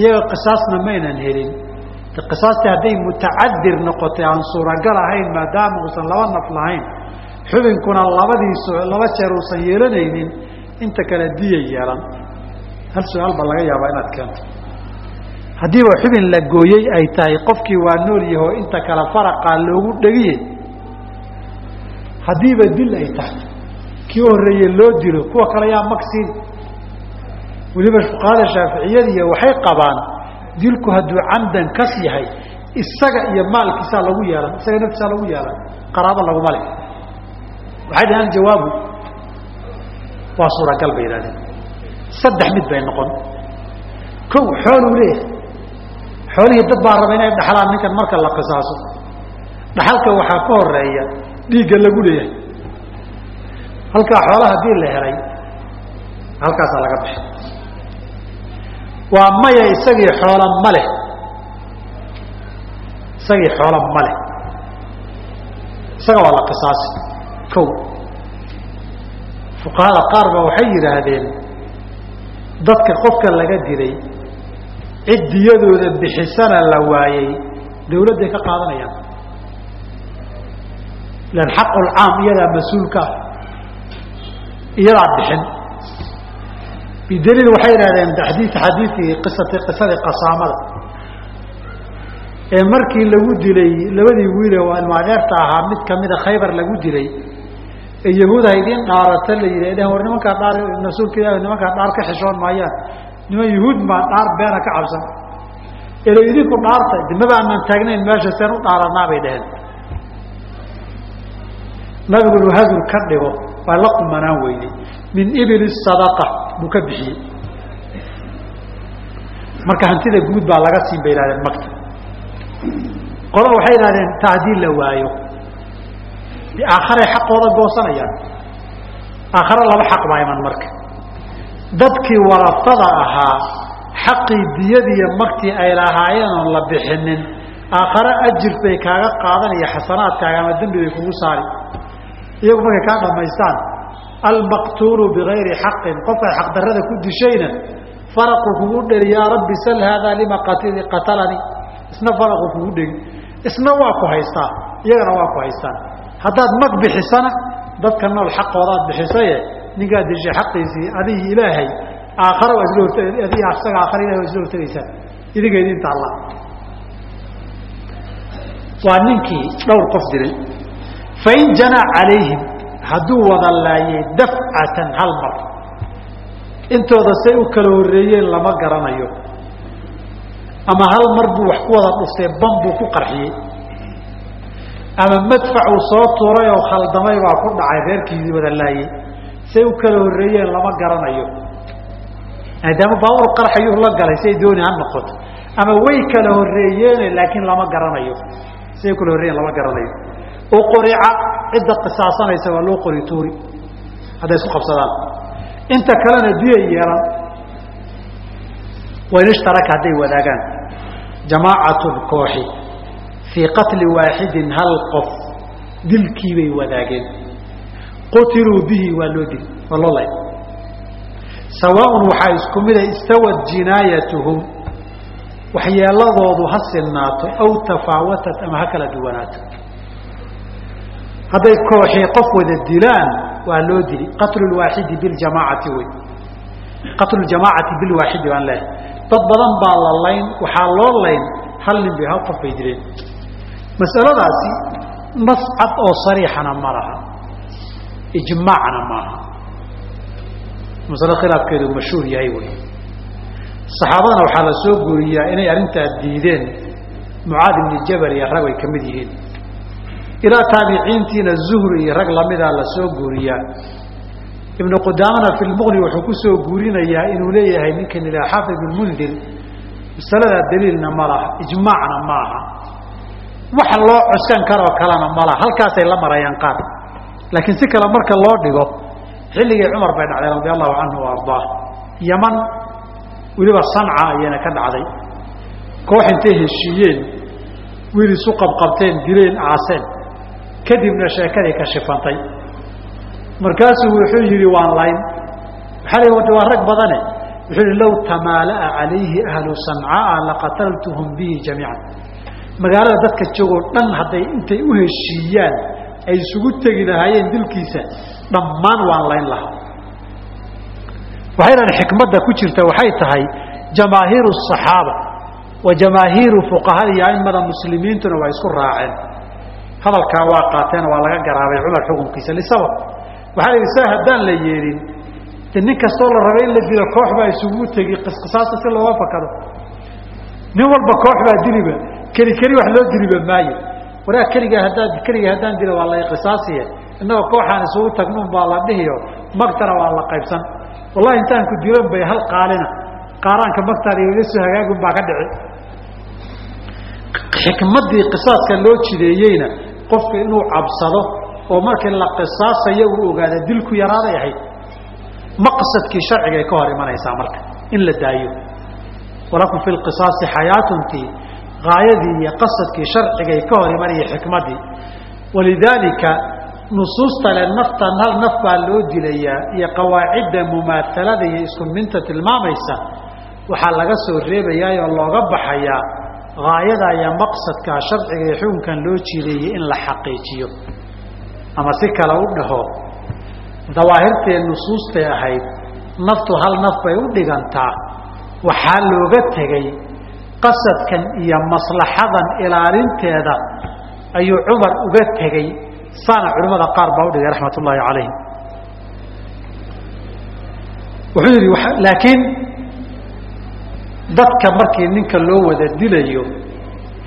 iyaga qisaasna maynan helin. Qisaastii hadday mutacadir noqotay aan suuragal ahayn maadaama uusan laba naf lahayn xubinkuna labadiisu laba jeer uusan yeelanaynin inta kale diya yeelan hal su'aal baa laga yaabaa inaad keento? Haddiiba xubin la gooyey ay tahay qofkii waa nool yaho inta kale faraqaa loogu dhegiye haddiiba dil ay tahay. Kii horreeye loo dilo kuwa kale yaa magsiin. Weliba fuqahada shaaficiyadiiy waxay qabaan dilku hadduu camdan kas yahay isaga iyo maalkiisaa lagu yeelan isaga naftiisaa lagu yeelan qaraabo laguma leh. Waxay dhahaan jawaabu. Waa suuragal bay yihahdeen saddex mid bay noqon. Kow xooluu leeyahay xoolihii dad baa raba inay dhaxlaan ninkan marka la qisaaso. Dhaxalka waxaa ka horreeya dhiigga lagu leeyahay. Halkaa xoola haddii la helay halkaasaa laga baxay waa maya isagii xoola ma leh. Isagii xoola ma leh. Isaga waa la qisaasi. Kow fuqahada qaar ba waxay yidhaahdeen dadka qofka laga dilay cid diyadooda bixisana la waayey dawladday ka qaadanayaan. Ilan xaqulcaam iyadaa mas'uulka ah. Iyadaa bixin. Bidaliil waxay yidhahdeen xadii xadiidkii qisati qisadii qasaamada. Ee markii lagu dilay labadii wiile oo ilmaadeerta ahaa mid kamida khaybar lagu dilay ee yahuud haydiin dhaarata la yidhi dhehen war nimankaa dhaar rasuulka ilahi nimankaa dhaar ka xishoon maayaan. Niman yahuud baa dhaar beena ka cabsan. Elo idinku dhaarta dimaba aanan taagnayn meesha seen u dhaaranaa bay dheheen nabigu inuu hadur ka dhigo waa la qumanaan weyday min ibili sadaqa buu ka bixiyey. Marka hantida guud baa laga siin bay yihahdeen magta qola waxay yidhahdeen ta haddii la waayo. de aakharay xaqooda goosanayaan. Aakhare laba xaq baa marka. Dadkii warafada ahaa xaqii diyadiiyo magtii ay lahaayeen la bixinin aakhare ajir bay kaaga qaadanaya xasanaadkaaga ama dembi bay kugu saari. Iyagu markay kaa dhamaystaan almaqtuulu bigayri xaqin. Qofkay xaqdarrada ku dishayna faraqu kugu dheri yaa rabbi sal haadaa lima qatalanii isna faraqu kugu dhegi isna waa ku haystaa iyagana waa ku haystaan haddaad mag bixisana dadka nool xaqoodaad bixisaye ninkaad dishay xaqiisii adigii ilaahay aakhare waa isla horta adi isaga aakhare ilahay waa isla hortagaysaa idinka idinta alla waa ninkii dhowr qof dilay fain janaa calayhim hadduu wada laayay dafcatan hal mar. Intooda say u kala horreeyeen lama garanayo. Ama hal mar buu wax ku wada dhuftay ban buu ku qarxiyey ama madfacuu soo tuuray oo khaldamay baa ku dhacay reerkiisii wada laayey say u kala horreeyeen lama garanayo. Maadaama baabuur qarxayuu la galay say dooni ha noqoto. Ama way kala horreeyeene laakiin lama garanayo. Say u kala horreeyeen lama garanayo. Uqurica cidda qisaasanaysa waa loo qori tuuri. Hadday isku qabsadaan. Inta kalena diyay yeelan. Wain ishtaraka hadday wadaagaan. Jamaacatun kooxi fii qatli waaxidin hal qof dilkii bay wadaageen. Qutiluu bihi waa loo dili waa loo lay. Sawaaun waxaa isku mida istawad jinaayatuhum. Waxyeeladoodu ha sinaato aw tafaawatat ama ha kala duwanaato. Hadday kooxii qof wada dilaan waa loo dili qatlu lwaaxidi biljamaacati wey. Qatlu ljamaacati bilwaaxidi baan leehay dad badan baa la layn waxaa loo layn hal nin bay hal qof bay dileen masaladaasi nas cad oo sariixana ma laha. Ijmaacna maaha masalo khilaafkeedu mashhuur yahay wey. Saxaabadana waxaa la soo guuriyaa inay arrintaa diideen mucaad ibni jabal iyo rag ay ka mid yihiin. Ilaa taabiciintiina zuhri iyo rag lamidaa la soo guuriyaa. Ibnu qudaamana fi lmuqni wuxuu ku soo guurinayaa inuu leeyahay ninkan ilaa xaafid mundir. Masaladaa daliilna ma laha ijmaacna ma waxa loo coskan karoo kalena ma laha. Halkaasay la marayaan qaar. Laakiin si kale marka loo dhigo xilligii cumar bay dhacday radi allahu canhu ardaa yaman weliba sanca ayayna ka dhacday. Koox intay heshiiyeen wiil isu qabqabteen dileen aaseen. Kadibna sheekadii ka shifantay. Markaasuu wuxuu yidhi waan layn. Waxaa la waa rag badane. Wuxuu yihi low tamaala'a calayhi ahlu sancaa laqataltuhum bihi jamiican magaalada dadka joogoo dhan hadday intay u heshiiyaan ay isugu tegi lahaayeen dilkiisa dhammaan waan layn lahaa. Waxaynan xikmadda ku jirta waxay tahay jamaahiiru asaxaaba wa jamaahiiru fuqahada iyo aimada muslimiintuna waa isku raaceen. Hadalkaa waa qaateen waa laga garaabay cumar xukunkiisa lisabab waxaa la yidhi saa haddaan la yeelin de nin kastoo la rabay in la dilo koox baa isugu tegi qisqisaasta si looga fakado. Nin walba koox baa diliba keli keli wax loo diliba maayo. Waraa keligaa haddaad keliga haddaan dila waa la qisaasiye innagoo kooxaan isugu tagnuun baa la dhihiyo magtana waa la qaybsan. Wallahi intaan ku dilan bay hal qaalina. Qaaraanka magtaada igaga soo hagaagun baa ka dhici. Xikmaddii qisaaska loo jideeyeyna qofka inuu cabsado oo markii la qisaasayo uu ogaada dilku yaraaday ahayd maqsadkii sharcigay ka hor imanaysaa marka in la daayo. Walakum fi lqisaasi xayaatuntii gaayadii iyo qasadkii sharcigay ka hor imanaya xikmaddii walidaalika nusuusta le naftan hal naf baa loo dilayaa iyo qawaacidda mumaahalada iyo isku minta tilmaamaysa waxaa laga soo reebayaa oo looga baxayaa gaayada iyo maqsadka sharciga iyo xukunkan loo jiideeyey in la xaqiijiyo. Ama si kale u dhaho dawaahirtee nusuustay ahayd naftu hal naf bay u dhigantaa waxaa looga tegey qasadkan iyo maslaxadan ilaalinteeda ayuu cumar uga tegey. Saana culimmada qaar baa udhigay raxmat ullaahi calayhim wuxuu yidhi laakiin dadka markii ninka loo wada dilayo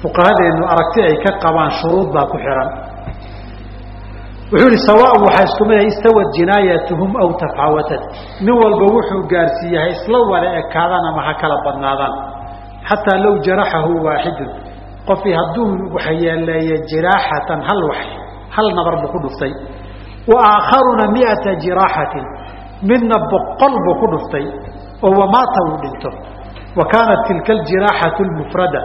fuqahadeennu aragti ay ka qabaan shuruud baa ku xihan wuxuu yihi sawaan waxaa isku mid ah istawad jinaayatuhum aw tafawatad. Nin walba wuxuu gaarsiiyahay isla wada ekaadaan ama ha kala badnaadaan xataa low jaraxahu waaxidun qofkii hadduu waxyeeleeye jiraaxatan hal wax hal nabar buu ku dhuftay. Wa aakharuna miata jiraaxatin midna boqol buu ku dhuftay oo wamaata uu dhinto. Wa kaanat tilka aljiraaxatu lmufrada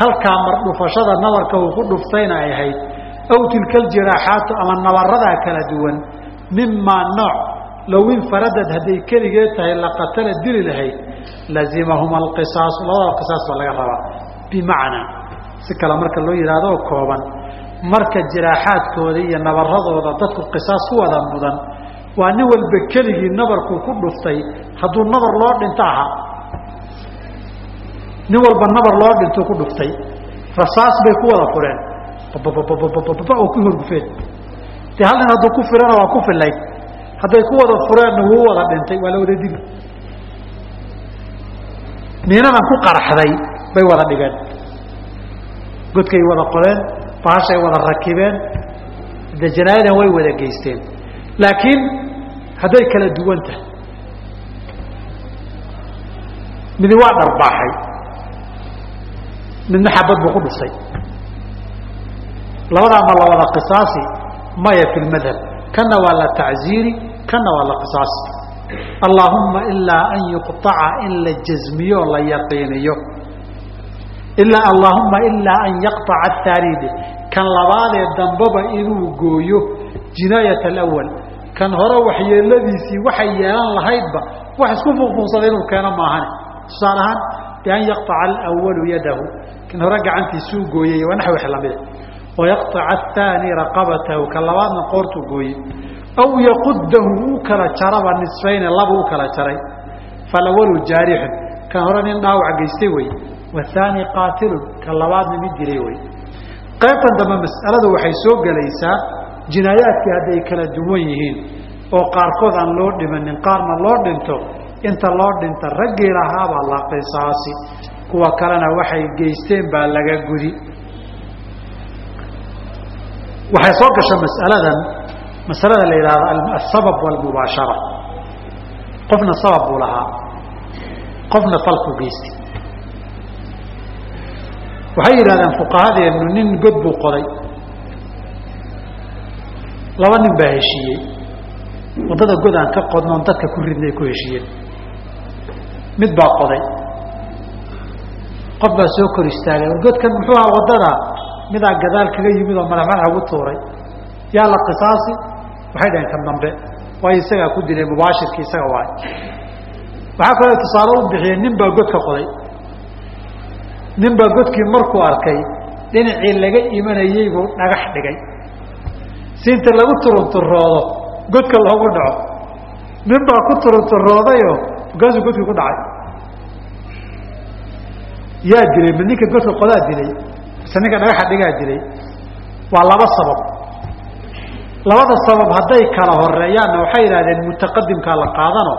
halkaa mar dhufashada nabarka uu ku dhuftayna ay ahayd aw tilka aljiraaxaatu ama nabaradaa kala duwan mimaa nooc low infaradad hadday keligeed tahay laqatala dili lahayd lazimahuma alqisaasu labada qisaas baa laga rabaa. Bimacnaa si kale marka loo yidhaahdo oo kooban marka jiraaxaadkooda iyo nabaradooda dadku qisaas ku wada mudan waa nin walba keligii nabarkuu ku dhuftay hadduu nabar loo dhinto ahaa nin walba nabar loo dhintuu ku dhuftay rasaas bay ku wada fureen. Oo ku horgufeen dee hal nin hadduu ku firana waa ku filayd hadday ku wada fureenna wuu wada dhintay waa la wada dili. Miinadan ku qaraxday bay wada dhigeen. Godkay wada qodeen bahashay wada rakibeen de janaayadan way wada geysteen. Laakiin hadday kala duwan tahay. Midi waa dharbaaxay. Midna xabad buu ku dhuftay labadaa ma la wada qisaasi maya fi lmadhab kana waa la tacziiri kana waa la qisaasi allaahumma ilaa an yuqطaca in la jazmiyo la yaqiiniyo ilaa allaahumma ilaa an yaqطaca ataariide kan labaadee dambaba inuu gooyo jinaayat alawal kan hore waxyeeladiisii waxay yeelan lahaydba wax isku funfunsaday inuu keeno maahane tusaale ahaan bian yaqطaca alawalu yadahu kan hore gacantiisuu gooyey waa naxwi wax lamida wayaqطaca aلthaani raqabatahu kan labaadna qoortuu gooyey aw yaqudahu uu kala jaraba nisfayne laba u kala jaray falawalu jaarixun kan hore nin dhaawac geystay wey wahaani qaatilun kan labaadna mid dilay wey qaybtan dambe mas'aladu waxay soo gelaysaa jinaayaadkii hadday kala duwan yihiin oo qaarkood aan loo dhimanin qaarna loo dhinto inta loo dhinta raggii lahaabaa la qisaasi kuwa kalena waxay geysteen baa laga gudi waxay soo gasha mas'aladan masalada la yidhahdo asabab walmubaashara qofna sabab buu lahaa. Qofna falkuu geystay. Waxay yidhahdeen fuqahadeenu nin god buu qoday. Laba nin baa heshiiyey. Waddada god aan ka qodnoon dadka ku ridnay ku heshiiyeen. Mid baa qoday. Qof baa soo kor istaagay. Godkan muxuu ahaa waddada? Midaa gadaal kaga yimid oo madax madaxa ugu tuuray. Yaa la qisaasi waxay dhaheen kan dambe waayo isagaa ku dilay mubaashirkii isaga waay. Waxaa kaloo tusaale u bixiyeen nin baa godka qoday. Nin baa godkii markuu arkay dhinacii laga imanayey buu dhagax dhigay. Si inta lagu turunturoodo godka loogu dhaco. Nin baa ku turunturoodayo markaasuu godkii ku dhacay. Yaa dilay ma ninka godka qodaa dilay? Mise ninka dhagaxa dhigaa dilay. Waa laba sabab labada sabab hadday kala horeeyaanna waxay yidhahdeen mutaqadimkaa la qaadano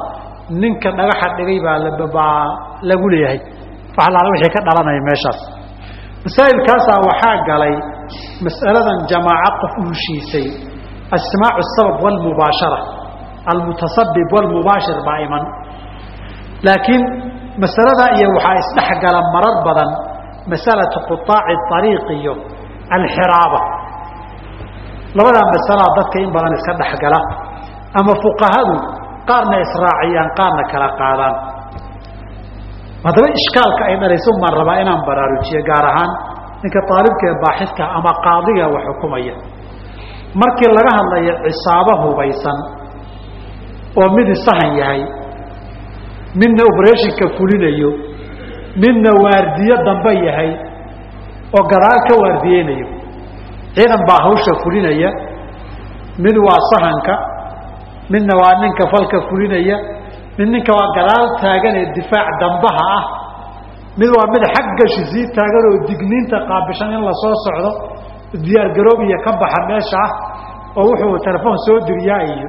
ninka dhagaxa dhigay baa baa lagu leeyahay. Wax alaala wixii ka dhalanaya meeshaas. Masaa'ilkaasaa waxaa galay mas'aladan jamaaco qof u heshiisay asmaacu asabab walmubaashara almutasabib walmubaashir baa iman. Laakiin masalada iyo waxaa isdhexgala marar badan masalatu quaaci ariiq iyo alxiraaba labadaa masalaa dadka in badan iska dhexgala ama fuqahadu qaarna israaciyaan qaarna kala qaadaan. Haddaba ishkaalka ay dhalayso maan rabaa inaan baraarujiyo gaar ahaan ninka aalibka ee baaxidka ama qaadiga wax xukumaya. Markii laga hadlayo cisaabo hubaysan oo mid isahan yahay midna obreshinka fulinayo midna waardiyo dambe yahay oo gadaal ka waardiyeynayo ciidan baa hawsha fulinaya. Mid waa sahanka midna waa ninka falka fulinaya mid ninka waa gadaal taagan ee difaac dambaha ah. Mid waa mid xaggashi sii taagan oo digniinta qaabishan in la soo socdo diyaargaroobiya ka baxa meesha ah oo wuxuu telefoon soo diriyaa iyo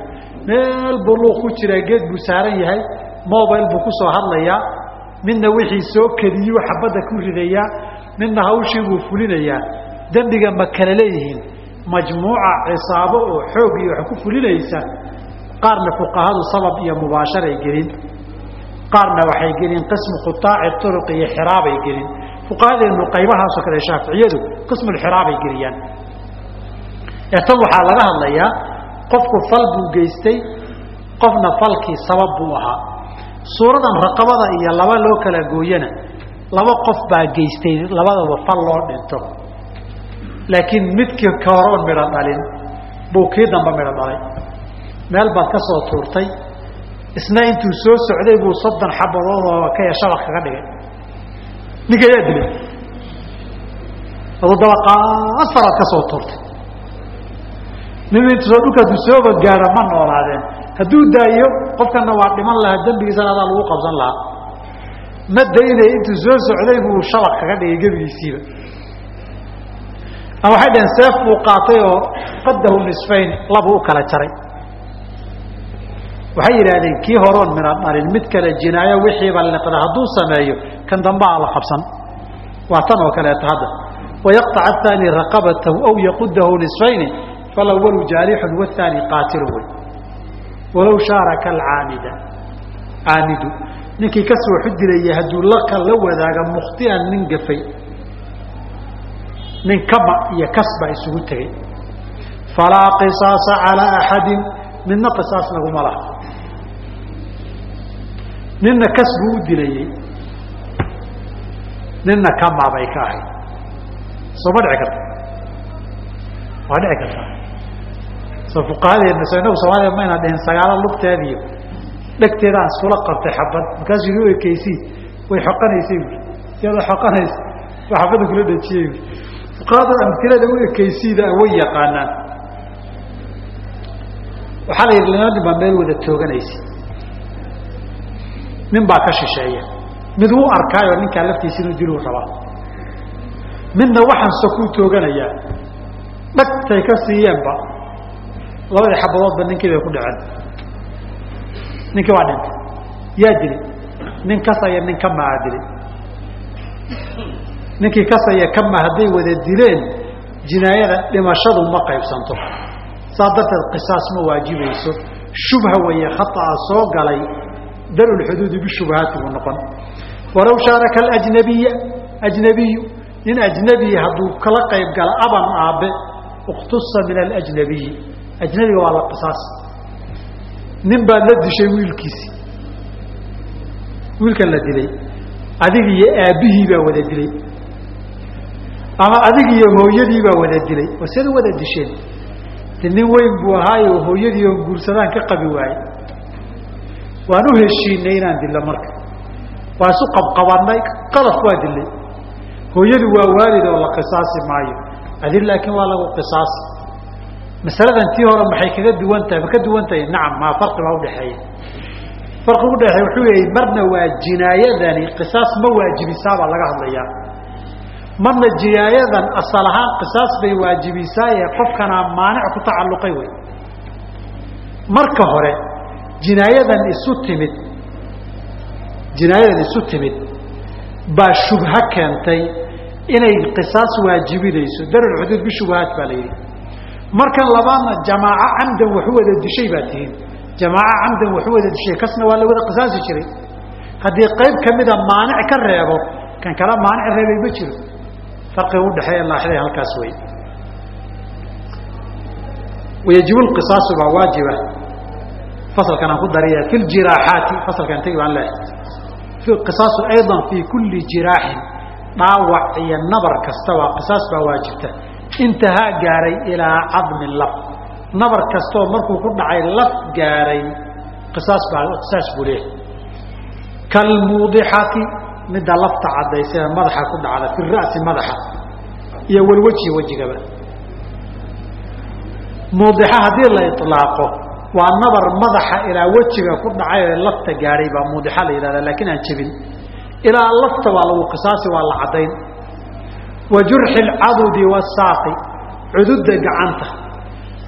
meel buu luuq ku jiraa geed buu saaran yahay mobile buu ku soo hadlayaa. Midna wixii soo kediyu xabadda ku ridayaa midna hawshii buu fulinayaa dembiga ma kala leeyihiin? Majmuuca cisaabo oo xoog iyo wax ku fulinaysa. Qaarna fuqahadu sabab iyo mubaasharay gelin. Qaarna waxay gelin qismu qutaaci turuq iyo xiraabay gelin. Fuqahadeenu qaybahaasoo kale shaaficiyadu qismulxiraabay geliyaan. Ee tan waxaa laga hadlayaa qofku fal buu geystay qofna falkii sabab buu ahaa. Suuradan raqabada iyo laba loo kala gooyana laba qof baa geystay labadaba fal loo dhinto laakiin midkii ka horoon midho dhalin buu kii damba midho dhalay. Meel baad ka soo tuurtay isna intuu soo socday buu soddon xabadood oo kaya shabaq kaga dhigay. Ninka yaa dilay? Aduu dabaqaasaraad ka soo tuurtay. Nin intusoo dhulka hadduu sooba gaaro ma noolaadeen. Hadduu daayo qofkana waa dhiman lahaa dembigiisana adaa lagu qabsan lahaa. Ma daynaya intuu soo socday buu shabaq kaga dhigay gebigiisiiba ama waxay dhaheen seef buu qaatay oo qadahu nisfayn labuu u kala jaray waxay yidhaahdeen kii horoon mina dhalin mid kale jinaayo wixiiba liqda hadduu sameeyo kan dambaa la qabsan waa tan oo kaleeto hadda wayaqطac aلثaanي raqabatahu aw yaqudahu nisfayni falawalu jaarixun wاthaani qaatilu wey walow shaaraka alcaamida caamidu ninkii ka soo xudilaya hadduu laka la wadaaga mukhtian nin gafay nin kama iyo kas baa isugu tegey. Falaa qisaasa calىa axadi midna qisaas laguma laha ninna kas buu u dilayey. Ninna kama bay ka ahayd soo ma dhici karta waa dhici kartaa soo fuqahadeedna soo inagu soomaalida mayna dhihin sagaalo lugteediyo dhegteedaan iskula qabtay xabad. Markaasuu yidhi u ekeysii way xoqanaysay. Buui iyadoo xoqanaysa xabadda kula dhejiyey buui fuqahada amtilada u ekeysiida way yaqaanaan. Waxaa la yidhi lama nin baa meel wada tooganaysa. Nin baa ka shisheeya. Mid wuu arkaayoo ninkaa laftiisa inuu diluu rabaa. Midna waxaan sokuu tooganayaa. Dhagtay ka siiyeenba labadii xabadoodba ninkii bay ku dhaceen. Ninkii waa dhintay. Yaa dili nin kasaya nin kama aa dili ninkii kasaya kama hadday wada dileen jinaayada dhimashadu ma qaybsanto. Saa darteed qisaas ma waajibayso shubha weeye khaطaa soo galay darulxuduudi bishubhaati buu noqon. Walow shaaraka alajnabiya ajnabiyu nin ajnabiya hadduu kala qayb gala aban aabe اktusa min alajnabiyi. Ajnabiga waa la qisaas. Nin baad la dishay wiilkiisi. Wiilkan la dilay. Adig iyo aabbihii baa wada dilay ama adig iyo hooyadii baa wada dilay oo sida wada disheen. De nin weyn buu ahaayo hooyadii oon guursadaan ka qabi waaye. Waan u heshiinay inaan dillo marka. Waa isu qabqabanay qadaf waa dilay hooyadu waa waalid oo la qisaasi maayo. Adi laakiin waa lagu qisaasi. Masaladan tii hore maxay kaga duwan tahay? Ma ka duwan tahay? Nacam maa farqi baa udhaxeeya farqi udhaxeeya wuxuu yahay marna waa jinaayadani qisaas ma waajibisaa baa laga hadlayaa marna jinaayadan asal ahaan qisaas bay waajibisaa ee qofkanaa maanic ku tacalluqay wey marka hore jinaayadan isu timid jinaayadan isu timid baa shubha keentay inay qisaas waajibinayso. Darulxuduud bishubhaat baa la yidhi. Markan labaadna jamaaco camdan waxu wada dishay baa tihiin. Jamaaco camdan waxu wada dishay kasna waa la wada qisaasi jiray. Haddii qayb kamida maanic ka reebo kan kala maanic reebay ma jiro farqiga udhexeeya laaxida halkaas wey wayajib lqisaasu baa waajiba. Fasalkan aan ku dariya fi ljiraaxaati fasalkan tegi baan leehay qisaasu ayضa fi kuli jiraaxin dhaawac iyo nabar kastaba qisaas baa waajibta. Intahaa gaaray ilaa cadmin laf nabar kastoo markuu ku dhacay laf gaaray qisaas baa qisaas buu leeyahay. Kalmuudixati midda lafta cadaysa ee madaxa ku dhacda fi ra'si madaxa iyo walweji wejigaba muudixa haddii la ilaaqo waa nabar madaxa ilaa wejiga ku dhacay ee lafta gaadhay baa muudixa la yidhahda laakiin aan jebin. Ilaa lafta waa lagu qisaasi waa la caddayn. Wa jurxi alcadudi wasaaqi cududda gacanta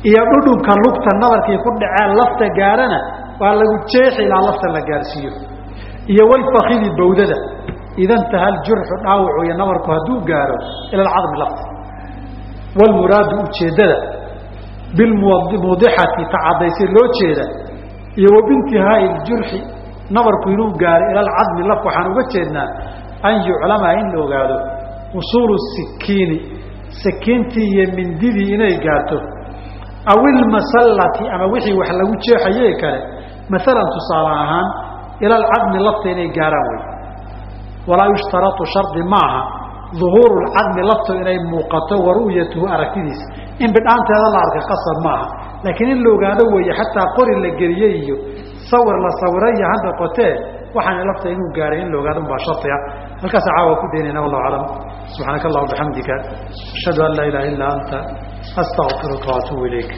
iyo dhudhunka lugta nabarkii ku dhacee lafta gaarana waa lagu jeexi ilaa lafta la gaarsiiyo. Iyo walfakidi bawdada idantaha aljurxu dhaawacu iyo nabarku hadduu gaaro ila alcadmi lafta walmuraadu ujeeddada bilmuudixati tacadaysay loo jeeda iyo wa bintihaai ljurxi nabarku inuu gaaro ila alcadmi laf waxaan uga jeednaa an yuclama in la ogaado usuulu sikiini sakiintii iyo mindidii inay gaarto aw ilmasallati ama wixii wax lagu jeexaye kale. Maalan tusaale ahaan ila alcadmi lafta inay gaaraan wey walaa yushtarau shardi maaha. Duhuuru lcadmi laftu inay muuqato wa ru'yatuhu aragtidiisa in bidhaanteeda la arka qasab maaha. Laakiin in la ogaado weeye xataa qori la geliyey iyo sawir la sawiraya ha noqotee waxaana lafta inuu gaaray in la ogaado unbaa shardiga halkaasa caawa ku daynayna wallahu aclam subxaanaka allah bixamdika ashhadu an laa ilaha illa anta astaqfiruka waatuubu ilayk